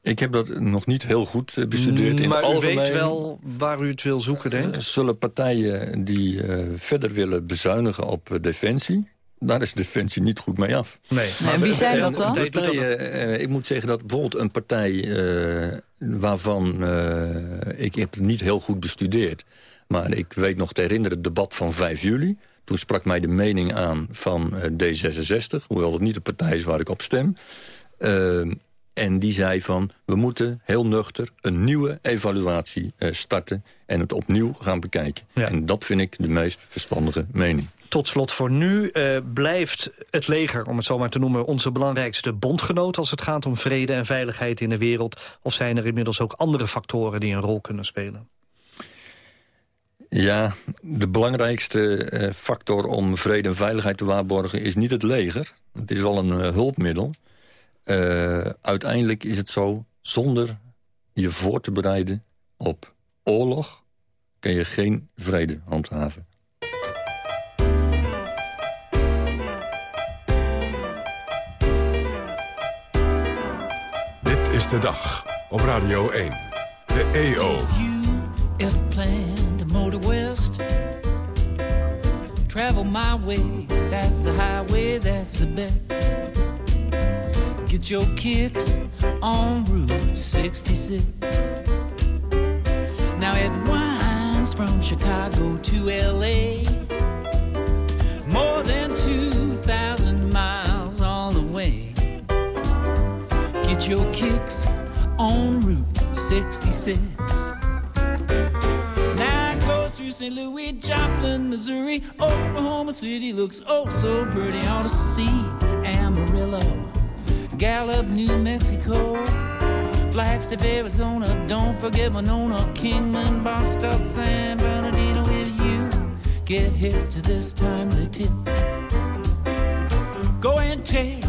Ik heb dat nog niet heel goed eh, bestudeerd. In maar het u weet wel waar u het wil zoeken, denk ik? Zullen partijen die uh, verder willen bezuinigen op defensie... daar is defensie niet goed mee af. Nee. Maar en wie zijn dat dan? Partijen, uh, ik moet zeggen dat bijvoorbeeld een partij... Uh, waarvan ik heb het niet heel goed bestudeerd... maar ik weet nog te herinneren het debat van 5 juli... Toen sprak mij de mening aan van D66, hoewel het niet de partij is waar ik op stem... Uh, en die zei van, we moeten heel nuchter een nieuwe evaluatie uh, starten... en het opnieuw gaan bekijken. Ja. En dat vind ik de meest verstandige mening. Tot slot voor nu uh, blijft het leger, om het zo maar te noemen... onze belangrijkste bondgenoot als het gaat om vrede en veiligheid in de wereld? Of zijn er inmiddels ook andere factoren die een rol kunnen spelen? Ja, de belangrijkste uh, factor om vrede en veiligheid te waarborgen... is niet het leger. Het is wel een hulpmiddel... Uh, uiteindelijk is het zo, zonder je voor te bereiden op oorlog... kan je geen vrede handhaven. Dit is de dag op Radio 1. De EO. Travel my way, that's the highway, that's the best. Get your kicks on Route 66. Now it winds from Chicago to LA. More than 2,000 miles all the way. Get your kicks on Route 66. Now goes through St. Louis, Joplin, Missouri. Oklahoma City looks oh so pretty. On to see Amarillo. Gallup, New Mexico, Flagstaff, Arizona. Don't forget Winona, Kingman, Boston, San Bernardino. If you get hip to this timely tip, go and take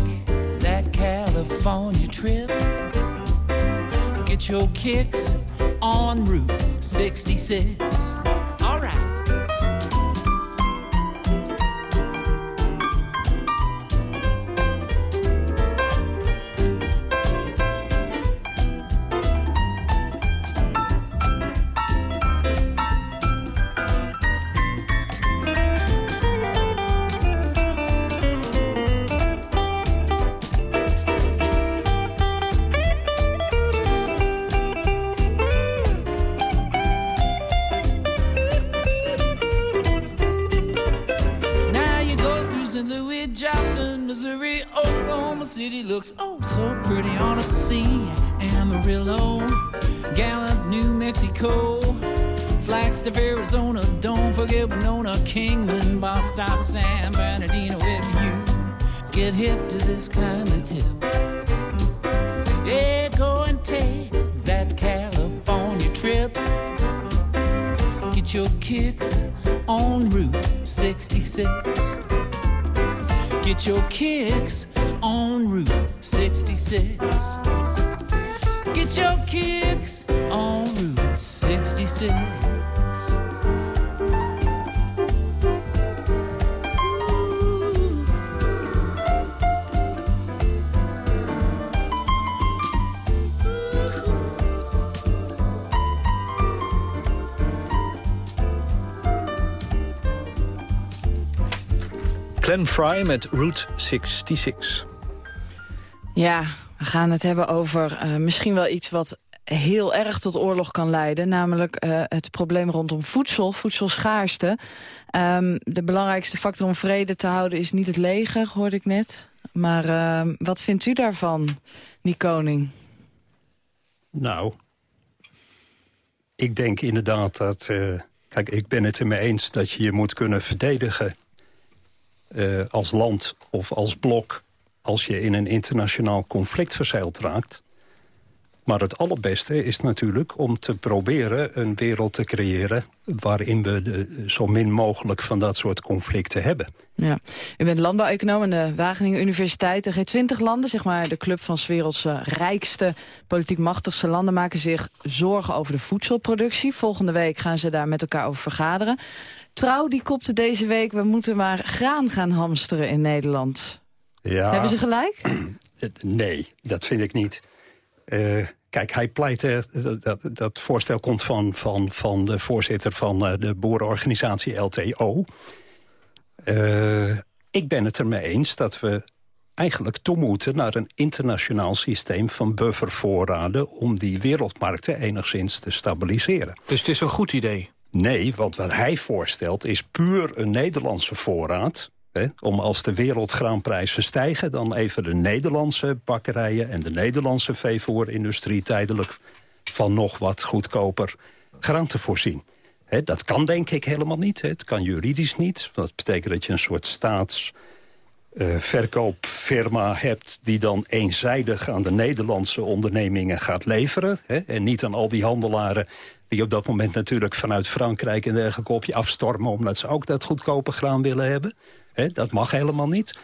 that California trip. Get your kicks on Route 66. Mexico, Flagstaff, Arizona. Don't forget Winona, Kingman, Boston, San Bernardino. If you get hip to this kind of tip, yeah, go and take that California trip. Get your kicks on Route 66. Get your kicks on Route 66. Get your kicks 66. Glenn Fry met Route 66. Ja, we gaan het hebben over eh, misschien wel iets wat heel erg tot oorlog kan leiden. Namelijk eh, het probleem rondom voedsel, voedselschaarste. Ehm, de belangrijkste factor om vrede te houden is niet het leger, hoorde ik net. Maar ehm, wat vindt u daarvan, die koning? Nou, ik denk inderdaad dat... eh, kijk, ik ben het ermee eens dat je je moet kunnen verdedigen... eh, als land of als blok als je in een internationaal conflict verzeild raakt. Maar het allerbeste is natuurlijk om te proberen een wereld te creëren... waarin we de, zo min mogelijk van dat soort conflicten hebben. Ja. U bent landbouweconoom aan de Wageningen Universiteit. De G20-landen, zeg maar de club van 's werelds eh, rijkste, politiek machtigste landen... maken zich zorgen over de voedselproductie. Volgende week gaan ze daar met elkaar over vergaderen. Trouw die kopte deze week, we moeten maar graan gaan hamsteren in Nederland. Ja. Hebben ze gelijk? Nee, dat vind ik niet. Eh, kijk, hij pleit, eh, dat, dat, voorstel komt van, van, van de voorzitter van eh, de boerenorganisatie LTO. Ik ben het ermee eens dat we eigenlijk toe moeten naar een internationaal systeem van buffervoorraden... om die wereldmarkten enigszins te stabiliseren. Dus het is een goed idee? Nee, want wat hij voorstelt is puur een Nederlandse voorraad... Om als de wereldgraanprijzen stijgen... dan even de Nederlandse bakkerijen en de Nederlandse veevoerindustrie... tijdelijk van nog wat goedkoper graan te voorzien. Dat kan denk ik helemaal niet. Het kan juridisch niet. Dat betekent dat je een soort staats... eh, hebt die dan eenzijdig aan de Nederlandse ondernemingen gaat leveren. En niet aan al die handelaren die op dat moment natuurlijk vanuit Frankrijk en dergelijke op je afstormen... omdat ze ook dat goedkope graan willen hebben. Hè, dat mag helemaal niet.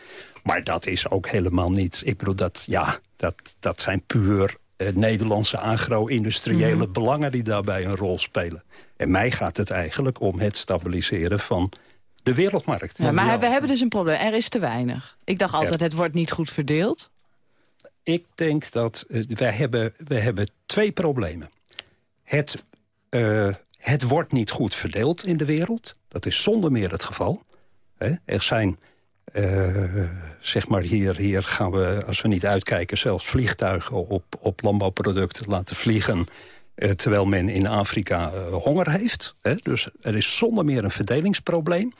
Maar dat is ook helemaal niet... Ik bedoel, dat, ja, dat, dat zijn puur eh, Nederlandse agro-industriële Mhm. belangen... die daarbij een rol spelen. En mij gaat het eigenlijk om het stabiliseren van de wereldmarkt. Ja, maar we hebben dus een probleem. Er is te weinig. Ik dacht altijd, het wordt niet goed verdeeld. Ik denk dat uh, wij, hebben, wij hebben twee problemen. Het, uh, het wordt niet goed verdeeld in de wereld. Dat is zonder meer het geval. Hè? Er zijn, uh, zeg maar, hier, hier gaan we, als we niet uitkijken... zelfs vliegtuigen op, op landbouwproducten laten vliegen... Uh, terwijl men in Afrika uh, honger heeft. Hè? Dus er is zonder meer een verdelingsprobleem.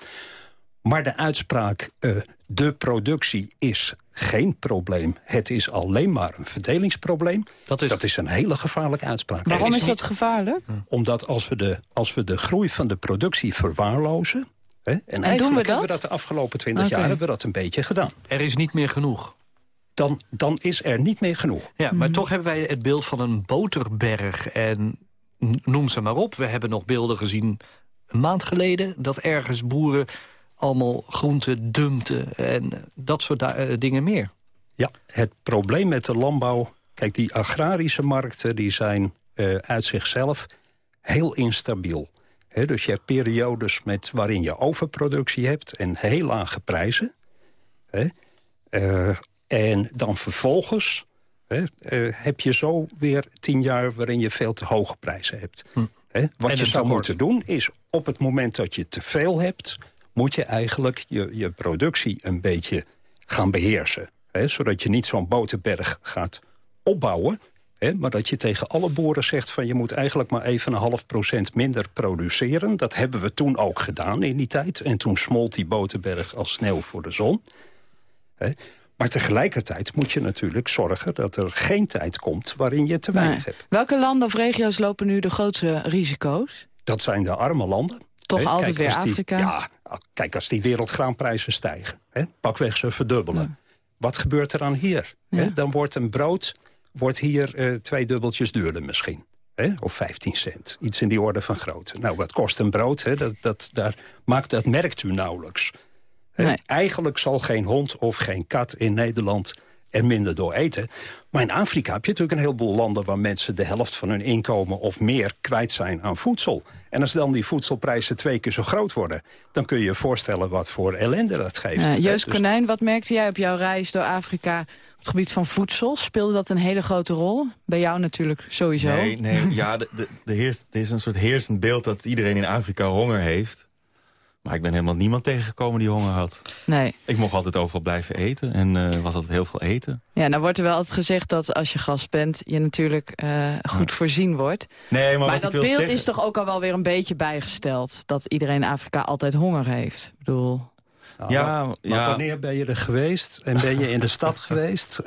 Maar de uitspraak, uh, de productie is geen probleem. Het is alleen maar een verdelingsprobleem. Dat is, dat is een hele gevaarlijke uitspraak. Waarom is, is dat gevaarlijk? Omdat als we, de, als we de groei van de productie verwaarlozen... Hè, en, en eigenlijk doen we dat? hebben we dat de afgelopen twintig okay. jaar hebben we dat een beetje gedaan. Er is niet meer genoeg. dan, dan is er niet meer genoeg. Ja, maar toch hebben wij het beeld van een boterberg. En noem ze maar op. We hebben nog beelden gezien een maand geleden... dat ergens boeren allemaal groenten dumpten en dat soort uh, dingen meer. Ja, het probleem met de landbouw... Kijk, die agrarische markten die zijn uh, uit zichzelf heel instabiel. He, dus je hebt periodes met, waarin je overproductie hebt en heel lage prijzen. He, uh, en dan vervolgens uh, heb je zo weer tien jaar waarin je veel te hoge prijzen hebt. Hm. wat je zou moeten doen is op het moment dat je te veel hebt... moet je eigenlijk je, je productie een beetje gaan beheersen. zodat je niet zo'n boterberg gaat opbouwen... Hè, maar dat je tegen alle boeren zegt van je moet eigenlijk maar even een half procent minder produceren. Dat hebben we toen ook gedaan in die tijd. En toen smolt die boterberg als sneeuw voor de zon. Hè. Maar tegelijkertijd moet je natuurlijk zorgen dat er geen tijd komt waarin je te weinig hebt. Welke landen of regio's lopen nu de grootste risico's? Dat zijn de arme landen. Toch altijd weer Afrika? Ja, kijk, als die wereldgraanprijzen stijgen, hè, pakweg ze verdubbelen. Wat gebeurt er dan hier? Hè? Dan wordt een brood wordt hier uh, twee dubbeltjes duurder misschien. Hè? Of 15 cent. Iets in die orde van grootte. Nou, wat kost een brood? Hè? Dat, dat, daar maakt, dat merkt u nauwelijks. Nee. Eigenlijk zal geen hond of geen kat in Nederland er minder door eten. Maar in Afrika heb je natuurlijk een heleboel landen... waar mensen de helft van hun inkomen of meer kwijt zijn aan voedsel. En als dan die voedselprijzen twee keer zo groot worden... dan kun je je voorstellen wat voor ellende dat geeft. Ja, Joost dus... Konijn, wat merkte jij op jouw reis door Afrika het gebied van voedsel, speelde dat een hele grote rol? Bij jou natuurlijk sowieso. Nee, nee ja, de, de, de heerst, er is een soort heersend beeld dat iedereen in Afrika honger heeft. Maar ik ben helemaal niemand tegengekomen die honger had. Nee. Ik mocht altijd overal blijven eten en uh, was altijd heel veel eten. Ja, nou wordt er wel altijd gezegd dat als je gast bent... je natuurlijk uh, goed voorzien wordt. Nee, maar, maar dat beeld zeggen... is toch ook al wel weer een beetje bijgesteld... dat iedereen in Afrika altijd honger heeft. Ik bedoel... Ja, maar ja. wanneer ben je er geweest? En ben je in de stad geweest?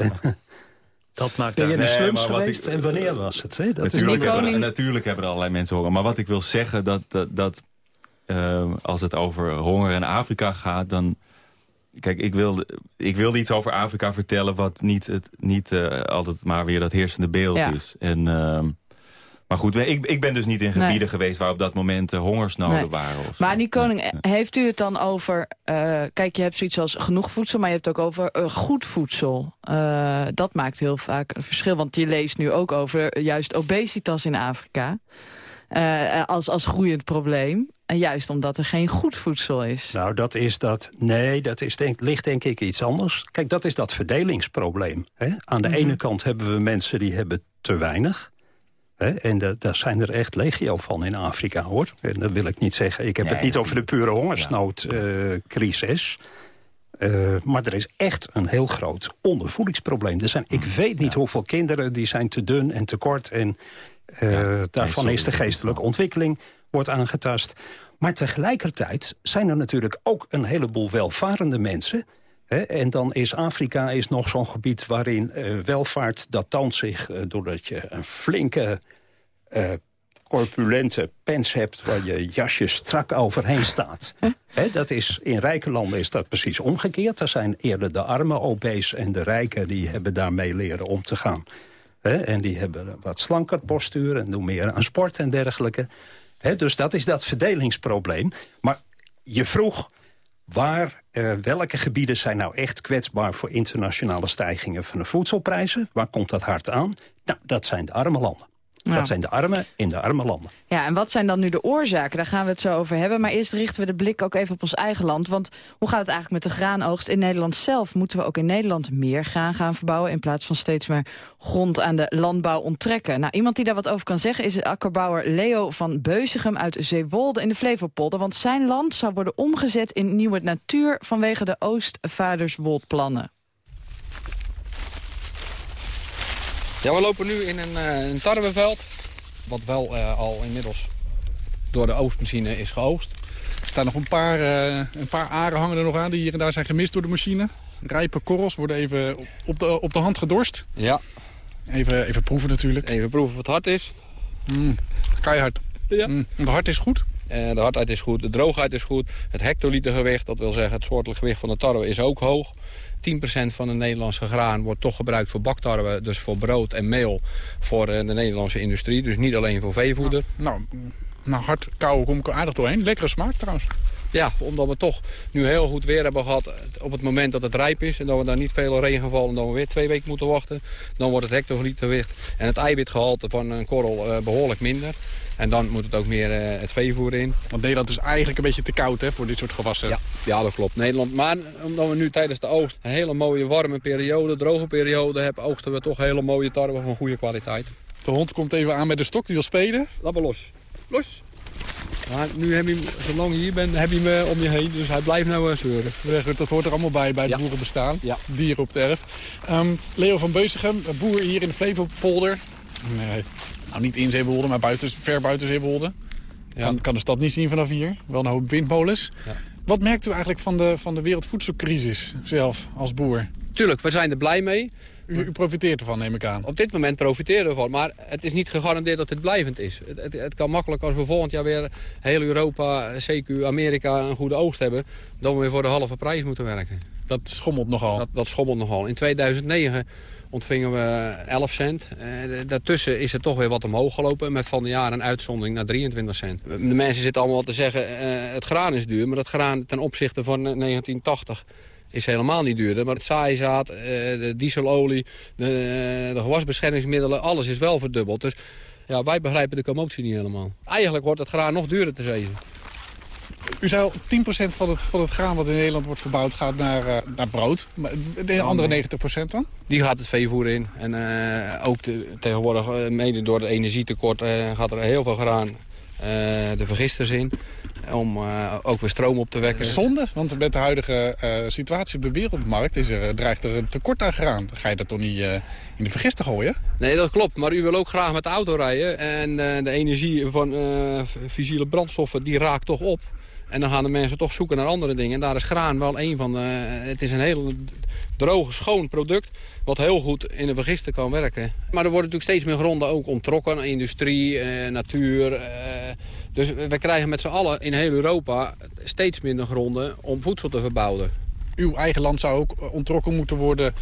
Dat maakt ben je in de slums geweest? Ik... En wanneer was het? Hè? Dat natuurlijk, is hebben, natuurlijk hebben er allerlei mensen honger. Maar wat ik wil zeggen, dat, dat, dat uh, als het over honger in Afrika gaat... dan Kijk, ik wilde, ik wilde iets over Afrika vertellen... wat niet, het, niet uh, altijd maar weer dat heersende beeld ja. is. En... Uh, maar goed, ik, ik ben dus niet in gebieden geweest waar op dat moment uh, hongersnoden nee. waren. Of maar die koning, heeft u het dan over... Uh, kijk, je hebt zoiets als genoeg voedsel, maar je hebt het ook over uh, goed voedsel. dat maakt heel vaak een verschil, want je leest nu ook over juist obesitas in Afrika. als, als groeiend probleem. En juist omdat er geen goed voedsel is. Nou, dat is dat... Nee, dat is denk, ligt denk ik iets anders. Kijk, dat is dat verdelingsprobleem. Hè? Aan de mm -hmm. ene kant hebben we mensen die hebben te weinig... En de, daar zijn er echt legio van in Afrika, hoor. En dat wil ik niet zeggen. Ik heb nee, het niet over de pure hongersnoodcrisis. Uh, uh, maar er is echt een heel groot ondervoedingsprobleem. Er zijn, ik weet niet ja. hoeveel kinderen die zijn te dun en te kort. En uh, ja, daarvan is de geestelijke ontwikkeling wordt aangetast. Maar tegelijkertijd zijn er natuurlijk ook een heleboel welvarende mensen... He, en dan is Afrika is nog zo'n gebied waarin uh, welvaart... dat toont zich uh, doordat je een flinke, uh, corpulente pens hebt... waar je jasje strak overheen staat. He, dat is, in rijke landen is dat precies omgekeerd. Er zijn eerder de armen obese en de rijken... die hebben daarmee leren om te gaan. He, en die hebben een wat slanker postuur en doen meer aan sport en dergelijke. dus dat is dat verdelingsprobleem. Maar je vroeg Waar, uh, welke gebieden zijn nou echt kwetsbaar voor internationale stijgingen van de voedselprijzen? Waar komt dat hard aan? Nou, dat zijn de arme landen. Ja. Dat zijn de armen in de arme landen. Ja, en wat zijn dan nu de oorzaken? Daar gaan we het zo over hebben. Maar eerst richten we de blik ook even op ons eigen land. Want hoe gaat het eigenlijk met de graanoogst in Nederland zelf? Moeten we ook in Nederland meer graan gaan verbouwen... in plaats van steeds meer grond aan de landbouw onttrekken? Nou, iemand die daar wat over kan zeggen... is akkerbouwer Leo van Beuzigem uit Zeewolde in de Flevopolder. Want zijn land zou worden omgezet in nieuwe natuur... vanwege de Oostvaarderswoldplannen. Ja, we lopen nu in een, uh, een tarweveld. Wat wel uh, al inmiddels door de oogstmachine is geoogst. Er staan nog een paar, uh, een paar aren hangen er nog aan die hier en daar zijn gemist door de machine. Rijpe korrels worden even op de, op de hand gedorst. Ja. Even, even proeven natuurlijk. Even proeven of het hard is. Mm, keihard. Ja. Mm, het hart is goed. Eh, de hardheid is goed, de droogheid is goed. Het hectolitergewicht, dat wil zeggen het soortelijk gewicht van de tarwe, is ook hoog. 10% van de Nederlandse graan wordt toch gebruikt voor baktarwe. Dus voor brood en meel voor eh, de Nederlandse industrie. Dus niet alleen voor veevoeder. Nou, nou hard kauwen kom ik er aardig doorheen. Lekkere smaak trouwens. Ja, omdat we toch nu heel goed weer hebben gehad op het moment dat het rijp is. En dat we daar niet veel regen vallen en dan we weer twee weken moeten wachten. Dan wordt het hectolitergewicht en het eiwitgehalte van een korrel uh, behoorlijk minder. En dan moet het ook meer uh, het veevoer in. Want Nederland is eigenlijk een beetje te koud hè, voor dit soort gewassen. Ja, ja, dat klopt. Nederland. Maar omdat we nu tijdens de oogst een hele mooie warme periode, droge periode hebben, oogsten we toch hele mooie tarwe van goede kwaliteit. De hond komt even aan met de stok, die wil spelen. Laat maar los. Los. Maar nu heb je, zolang je hier bent, heb je hem om je heen. Dus hij blijft nou uh, zeuren. Dat hoort er allemaal bij, bij het boerenbestaan. Ja. Dieren op het erf. Um, Leo van Beuzegem, boer hier in de Flevopolder. Nee, nou niet in Zeewolde, maar buiten, ver buiten Zeewolde. Ja. Kan, kan de stad niet zien vanaf hier. Wel een hoop windmolens. Ja. Wat merkt u eigenlijk van de, van de wereldvoedselcrisis zelf als boer? Tuurlijk, we zijn er blij mee. U, u, profiteert ervan, neem ik aan. Op dit moment profiteren we ervan. Maar het is niet gegarandeerd dat het blijvend is. Het, het, het, kan makkelijk als we volgend jaar weer heel Europa, CQ, Amerika een goede oogst hebben... dan we weer voor de halve prijs moeten werken. Dat schommelt nogal. Dat, dat schommelt nogal. In 2009 ontvingen we 11 cent. Uh, daartussen is het toch weer wat omhoog gelopen. Met van de jaar een uitzondering naar 23 cent. De mensen zitten allemaal te zeggen, uh, het graan is duur. Maar dat graan ten opzichte van 1980 is helemaal niet duurder. Maar het saaizaad, de dieselolie, de, de gewasbeschermingsmiddelen, alles is wel verdubbeld. Dus ja, wij begrijpen de commotie niet helemaal. Eigenlijk wordt het graan nog duurder te zeven. U zei al, 10% van het, van het graan wat in Nederland wordt verbouwd gaat naar, uh, naar brood. Maar de andere 90% dan? Die gaat het veevoer in. En uh, ook de, tegenwoordig, uh, mede door het energietekort, gaat er heel veel graan de vergisters in. Om ook weer stroom op te wekken. Zonde, want met de huidige situatie op de wereldmarkt is er, dreigt er een tekort aan graan. Ga je dat toch niet in de vergister gooien? Nee, dat klopt. Maar u wil ook graag met de auto rijden. En de energie van fossiele brandstoffen die raakt toch op. En dan gaan de mensen toch zoeken naar andere dingen. En daar is graan wel een van de... Het is een heel droog, schoon product... wat heel goed in de vergister kan werken. Maar er worden natuurlijk steeds meer gronden ook onttrokken. Industrie, eh, natuur. Eh, dus we krijgen met z'n allen in heel Europa steeds minder gronden... om voedsel te verbouwen. Uw eigen land zou ook onttrokken moeten worden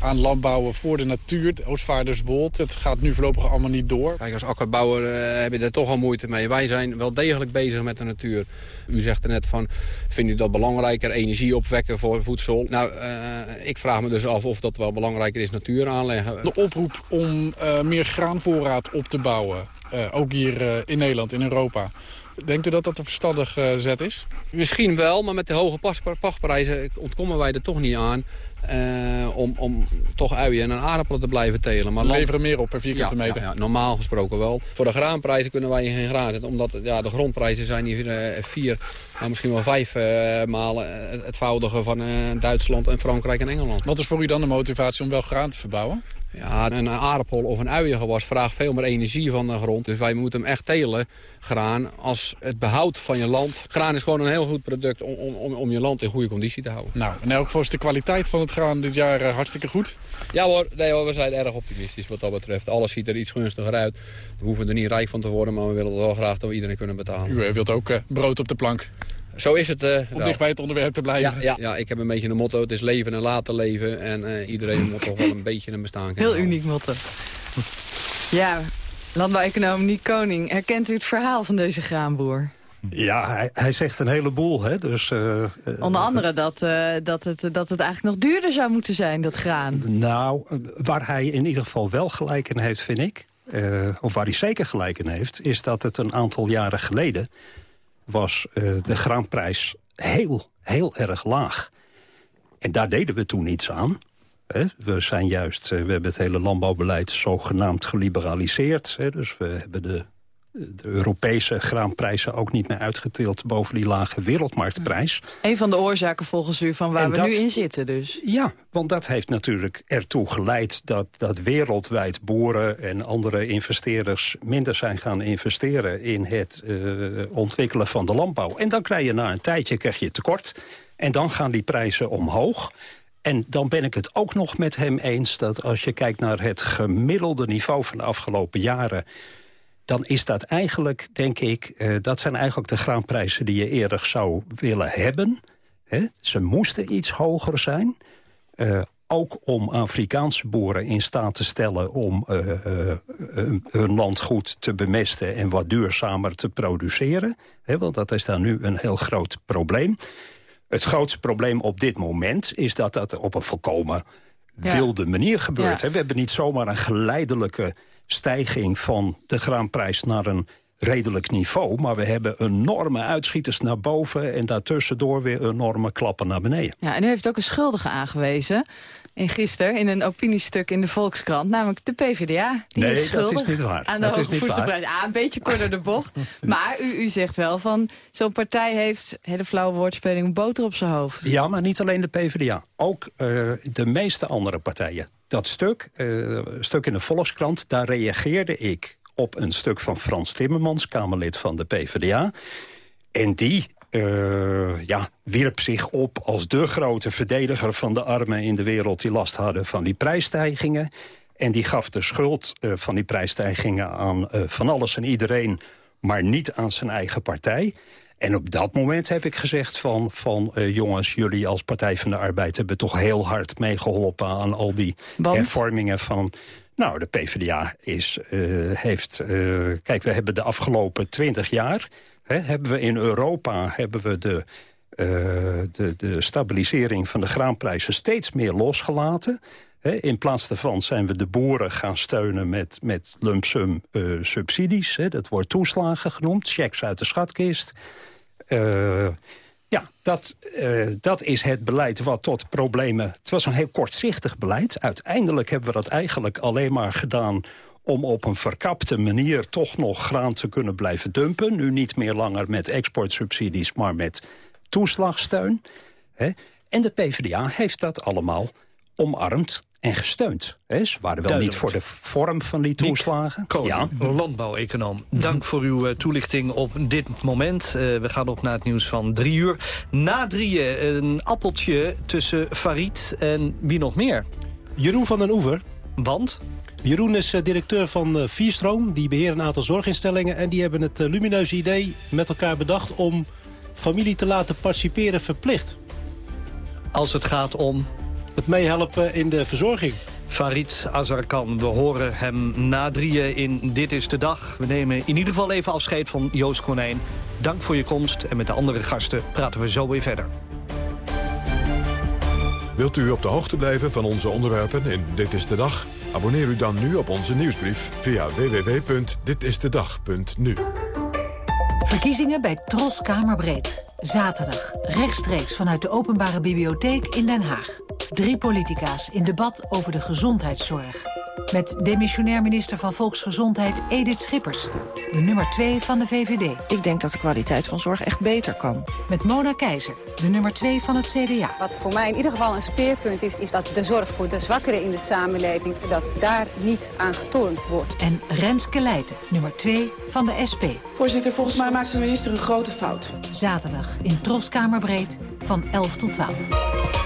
aan landbouwen voor de natuur. De Oostvaarderswold, het gaat nu voorlopig allemaal niet door. Kijk, als akkerbouwer uh, heb je er toch al moeite mee. Wij zijn wel degelijk bezig met de natuur. U zegt er net van, vindt u dat belangrijker, energie opwekken voor voedsel? Nou, uh, ik vraag me dus af of dat wel belangrijker is natuur aanleggen. De oproep om uh, meer graanvoorraad op te bouwen, ook hier in Nederland, in Europa... Denkt u dat dat een verstandig uh, zet is? Misschien wel, maar met de hoge pachtprijzen ontkomen wij er toch niet aan... Uh, om, om toch uien en aardappelen te blijven telen. Maar land... Leveren meer op per vierkante ja, meter? Ja, ja, normaal gesproken wel. Voor de graanprijzen kunnen wij geen graan zetten. Omdat ja, de grondprijzen zijn hier uh, vier, nou, misschien wel vijf malen het voudige van Duitsland en Frankrijk en Engeland. Wat is voor u dan de motivatie om wel graan te verbouwen? Ja, een aardappel of een uiengewas vraagt veel meer energie van de grond. Dus wij moeten hem echt telen, graan, als het behoud van je land. Graan is gewoon een heel goed product om, om, om je land in goede conditie te houden. Nou, in elk geval is de kwaliteit van het graan dit jaar uh, hartstikke goed. Ja hoor, nee, hoor, we zijn erg optimistisch wat dat betreft. Alles ziet er iets gunstiger uit. We hoeven er niet rijk van te worden, maar we willen wel graag dat we iedereen kunnen betalen. U wilt ook uh, brood op de plank. Zo is het. Uh, Om dicht bij het onderwerp te blijven. Ja, ja, ja, ik heb een beetje een motto. Het is leven en laten leven. En uh, iedereen moet toch wel een beetje een bestaan Heel houden. uniek motto. Ja, landbouweconoom Niek Koning. Herkent u het verhaal van deze graanboer? Ja, hij, hij zegt een heleboel. Hè? Dus, uh, Onder andere dat, uh, dat, het, dat het eigenlijk nog duurder zou moeten zijn, dat graan. Nou, waar hij in ieder geval wel gelijk in heeft, vind ik... Uh, of waar hij zeker gelijk in heeft... is dat het een aantal jaren geleden was uh, de graanprijs heel, heel erg laag. En daar deden we toen iets aan. We zijn juist, uh, we hebben het hele landbouwbeleid zogenaamd geliberaliseerd. Dus we hebben de, de Europese graanprijzen ook niet meer uitgeteeld boven die lage wereldmarktprijs. Een van de oorzaken volgens u van waar en we dat, nu in zitten dus. Ja, want dat heeft natuurlijk ertoe geleid dat, dat wereldwijd boeren en andere investeerders minder zijn gaan investeren in het uh, ontwikkelen van de landbouw. En dan krijg je na een tijdje krijg je tekort en dan gaan die prijzen omhoog. En dan ben ik het ook nog met hem eens dat als je kijkt naar het gemiddelde niveau van de afgelopen jaren dan is dat eigenlijk, denk ik... Eh, dat zijn eigenlijk de graanprijzen die je eerder zou willen hebben. Ze moesten iets hoger zijn. Uh, ook om Afrikaanse boeren in staat te stellen... om uh, hun land goed te bemesten en wat duurzamer te produceren. Want dat is dan nu een heel groot probleem. Het grootste probleem op dit moment is dat dat op een volkomen wilde manier gebeurt. We hebben niet zomaar een geleidelijke stijging van de graanprijs naar een redelijk niveau. Maar we hebben enorme uitschieters naar boven... en daartussendoor weer enorme klappen naar beneden. Ja, en u heeft ook een schuldige aangewezen. In gisteren in een opiniestuk in de Volkskrant. Namelijk de PvdA. Die nee, is dat is niet waar. Aan de dat niet waar. Ja, een beetje korter de bocht. maar u, u zegt wel van... zo'n partij heeft, hele flauwe woordspeling, boter op zijn hoofd. Ja, maar niet alleen de PvdA. Ook uh, de meeste andere partijen. Dat stuk, uh, stuk in de Volkskrant, daar reageerde ik op een stuk van Frans Timmermans, Kamerlid van de PvdA. En die uh, ja, wierp zich op als de grote verdediger van de armen in de wereld... die last hadden van die prijsstijgingen. En die gaf de schuld uh, van die prijsstijgingen aan van alles en iedereen... maar niet aan zijn eigen partij. En op dat moment heb ik gezegd van, van jongens, jullie als Partij van de Arbeid... hebben toch heel hard meegeholpen aan al die Want? hervormingen van... Nou, de PvdA is, heeft... kijk, we hebben de afgelopen twintig jaar hebben we in Europa hebben we de, de, de stabilisering van de graanprijzen steeds meer losgelaten. In plaats daarvan zijn we de boeren gaan steunen met, met lump sum uh, subsidies. dat wordt toeslagen genoemd, checks uit de schatkist. Uh, ja, dat, dat is het beleid wat tot problemen... Het was een heel kortzichtig beleid. Uiteindelijk hebben we dat eigenlijk alleen maar gedaan om op een verkapte manier toch nog graan te kunnen blijven dumpen. Nu niet meer langer met exportsubsidies, maar met toeslagsteun. En de PvdA heeft dat allemaal omarmd en gesteund. Ze waren wel niet voor de vorm van die toeslagen. ja. landbouweconoom. Dank voor uw toelichting op dit moment. Uh, we gaan op naar het nieuws van drie uur. Na drieën een appeltje tussen Farid en wie nog meer? Jeroen van den Oever. Want? Jeroen is directeur van Vierstroom. Die beheren een aantal zorginstellingen. En die hebben het lumineuze idee met elkaar bedacht... om familie te laten participeren verplicht. Als het gaat om? Het meehelpen in de verzorging. Farid Azarkan, we horen hem na drieën in Dit is de Dag. We nemen in ieder geval even afscheid van Joost Konijn. Dank voor je komst en met de andere gasten praten we zo weer verder. Wilt u op de hoogte blijven van onze onderwerpen in Dit is de Dag? Abonneer u dan nu op onze nieuwsbrief via www.ditistedag.nu. Verkiezingen bij Tros Kamerbreed. Zaterdag, rechtstreeks vanuit de Openbare Bibliotheek in Den Haag. Drie politica's in debat over de gezondheidszorg. Met demissionair minister van Volksgezondheid Edith Schippers. De nummer 2 van de VVD. Ik denk dat de kwaliteit van zorg echt beter kan. Met Mona Keizer, de nummer 2 van het CDA. Wat voor mij in ieder geval een speerpunt is... is dat de zorg voor de zwakkeren in de samenleving... dat daar niet aan getornd wordt. En Renske Leijten, nummer 2 van de SP. Voorzitter, volgens mij maakt de minister een grote fout. Zaterdag in Troskamerbreed van 11 tot 12.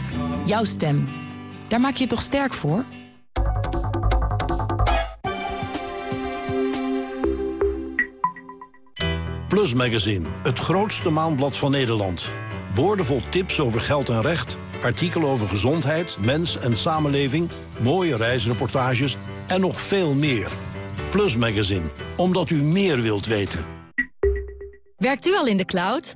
Jouw stem. Daar maak je je toch sterk voor? Plus Magazine, het grootste maandblad van Nederland. Boordevol tips over geld en recht, artikelen over gezondheid, mens en samenleving... mooie reisreportages en nog veel meer. Plus Magazine, omdat u meer wilt weten. Werkt u al in de cloud?